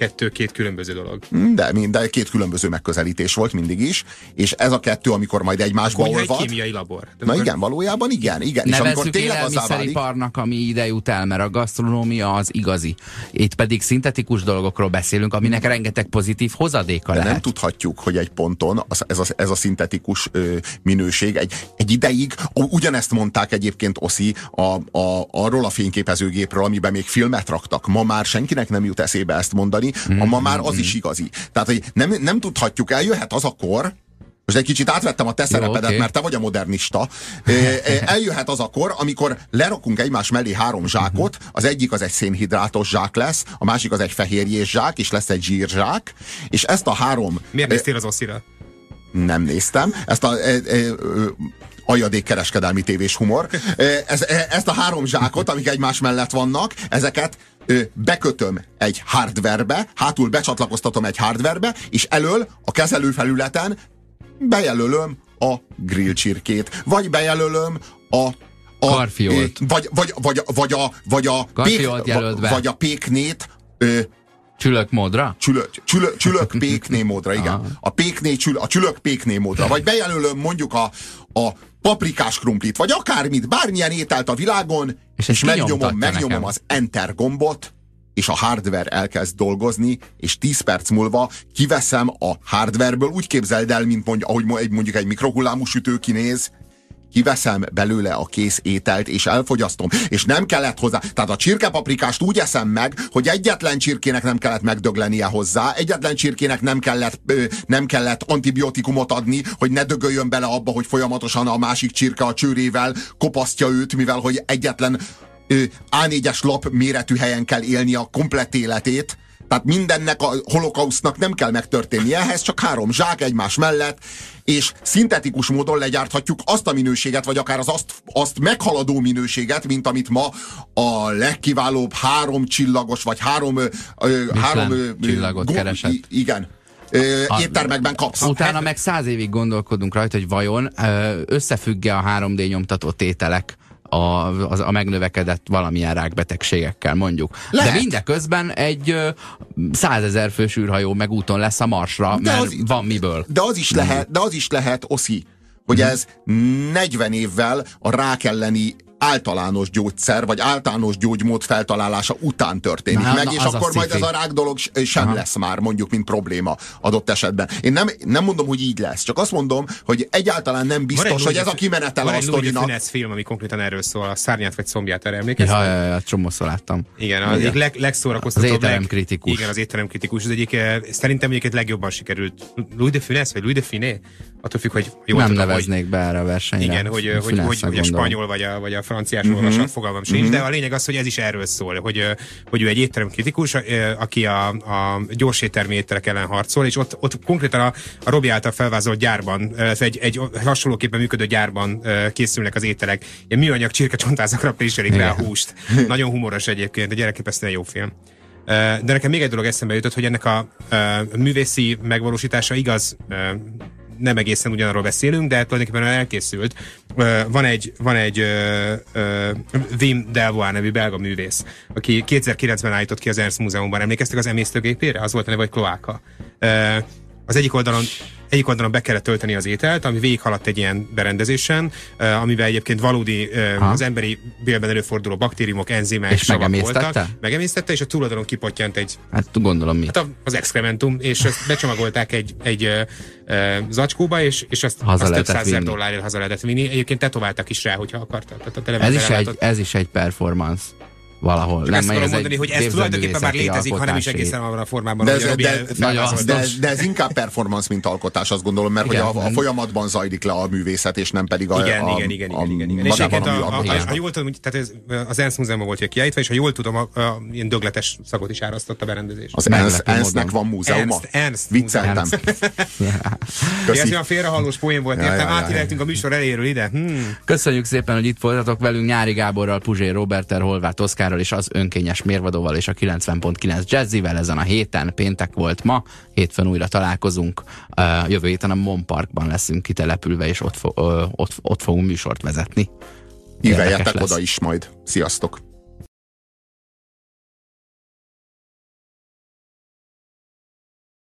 kettő két különböző dolog. De, de két különböző megközelítés volt mindig is, és ez a kettő, amikor majd egymásba Konyha egy olvad. kémiai labor. De Na amikor- igen, valójában igen, igen. és amikor Nevezzük tényleg azzá válik, ami ide jut el, mert a gasztronómia az igazi. Itt pedig szintetikus dolgokról beszélünk, aminek rengeteg pozitív hozadéka de lehet. nem tudhatjuk, hogy egy ponton az, ez, a, ez a szintetikus ö, minőség egy, egy ideig, ugyanezt mondták egyébként Oszi a, a, arról a fényképezőgépről, amiben még filmet raktak. Ma már senkinek nem jut eszébe ezt mondani, a ma már az is igazi. Tehát, hogy nem, nem tudhatjuk, eljöhet az a kor, most egy kicsit átvettem a te szerepedet, oké. mert te vagy a modernista. Eljöhet az a kor, amikor lerakunk egymás mellé három zsákot, az egyik az egy szénhidrátos zsák lesz, a másik az egy fehérjés zsák, és lesz egy zsírzsák, és ezt a három Miért néztél az oszira? nem néztem. Ezt a e, e, e, ajadék kereskedelmi tévés humor. Ez, ezt a három zsákot, amik egymás mellett vannak, ezeket bekötöm egy hardverbe, hátul becsatlakoztatom egy hardverbe, és elől a kezelőfelületen bejelölöm a grillcsirkét, vagy bejelölöm a a, Garfiolt. ö, vagy, vagy, vagy, vagy a, vagy a, jelölt be. vagy a péknét ö, Csülök módra? csülök, csülök, csülök pékné módra, igen. A, pékné, csül, a csülök pékné módra. Vagy bejelölöm mondjuk a, a paprikás krumplit, vagy akármit, bármilyen ételt a világon, És és, megnyomom, megnyomom nekem. az Enter gombot, és a hardware elkezd dolgozni, és 10 perc múlva kiveszem a hardwareből, úgy képzeld el, mint mondj, ahogy mondjuk egy mikrohullámú sütő kinéz, kiveszem belőle a kész ételt, és elfogyasztom. És nem kellett hozzá. Tehát a csirkepaprikást úgy eszem meg, hogy egyetlen csirkének nem kellett megdöglenie hozzá, egyetlen csirkének nem kellett, ö, nem kellett antibiotikumot adni, hogy ne dögöljön bele abba, hogy folyamatosan a másik csirke a csőrével kopasztja őt, mivel hogy egyetlen ö, A4-es lap méretű helyen kell élni a komplett életét. Tehát mindennek a holokausznak nem kell megtörténnie, ehhez csak három zsák egymás mellett, és szintetikus módon legyárthatjuk azt a minőséget, vagy akár az azt, azt meghaladó minőséget, mint amit ma a legkiválóbb három csillagos, vagy három, ö, ö, három ö, csillagot keresett. i- Igen. A- éttermekben kapsz. Utána meg száz évig gondolkodunk rajta, hogy vajon összefügg-e a 3D nyomtatott tételek a, az, a megnövekedett valamilyen rákbetegségekkel, mondjuk. Lehet. De mindeközben egy százezer fős űrhajó meg úton lesz a Marsra, De mert az- van miből. De az is lehet, de az is lehet, Oszi, hogy ez 40 évvel a rák elleni általános gyógyszer, vagy általános gyógymód feltalálása után történik Na, meg, na, és akkor majd ez a rák dolog sem Aha. lesz már mondjuk, mint probléma adott esetben. Én nem, nem mondom, hogy így lesz, csak azt mondom, hogy egyáltalán nem biztos, hogy ez a kimenetel van a egy sztorinak. Funès film, ami konkrétan erről szól, a szárnyát vagy combját, erre emlékeztek? Ja, ja, ja, csomószor láttam. Igen, az egyik leg, legszórakoztatóbb. Az étterem kritikus. Igen, az étterem kritikus. Az egyik, eh, szerintem egyébként legjobban sikerült. Louis de Funès, vagy Louis de Finé? Attól függ, hogy jól nem tudom, neveznék be erre a hogy, versenyre. igen, hogy, hogy, hogy, hogy, hogy a spanyol vagy a, vagy a franciás mm-hmm. olvasat, fogalmam sincs, de a lényeg az, hogy ez is erről szól, hogy, hogy ő egy étterem kritikus, eh, aki a, a gyors éttermi ételek ellen harcol, és ott, ott konkrétan a, a Robi által felvázolt gyárban, egy, egy hasonlóképpen működő gyárban készülnek az ételek. Ilyen műanyag csirkecsontázacra préselik rá a húst. Nagyon humoros egyébként, egy elképesztően jó film. De nekem még egy dolog eszembe jutott, hogy ennek a ö, művészi megvalósítása igaz, nem egészen ugyanarról beszélünk, de tulajdonképpen elkészült. Van egy, van egy Wim Delvoye nevű belga művész, aki 2009-ben állított ki az Ernst Múzeumban. Emlékeztek az emésztőgépére? Az volt a neve, vagy Kloáka. Az egyik oldalon egyik oldalon be kellett tölteni az ételt, ami végighaladt egy ilyen berendezésen, uh, amivel egyébként valódi uh, Ha. az emberi bélben előforduló baktériumok, enzimák, És voltak. Megemésztette, és a túloldalon kipottyant egy Hát gondolom mi. Hát a- az excrementum, és ezt becsomagolták egy, egy ö, ö, zacskóba, és, és azt, Haza azt több százezer dollárért haza lehetett vinni. Egyébként tetováltak is rá, hogyha akartak. Tehát a Ez is, egy, ez is egy performance valahol. Csak ezt mert tudom mondani, hogy ez tulajdonképpen már létezik, hanem is egészen abban a formában, De hogy ez, de, de, de, de ez inkább performance, mint alkotás, azt gondolom, mert Igen. hogy a, a folyamatban zajlik le a művészet, és nem pedig a, Igen, a, igen, igen, a, igen, igen, igen. És a, a, a, a, ha jól tudom, tehát ez az Ernst Múzeumban volt kiállítva, és ha jól tudom, a, a, ilyen dögletes szagot is árasztott a berendezés. Az ENSZ, ENSZ-nek van múzeuma? Ernst Vicceltem. Ez olyan félrehallós poén volt, értem, átéreltünk a műsor elejéről ide. Hmm. Köszönjük szépen, hogy itt voltatok velünk Nyári Gáborral, Puzsér Roberter, Holvát Oszkárral és az önkényes mérvadóval és a 90.9 Jazzivel ezen a héten, péntek volt ma, hétfőn újra találkozunk, uh, jövő héten a Mon Parkban leszünk kitelepülve, és ott, fo- ott, ott fogunk műsort vezetni. Lesz. oda is majd. Sziasztok!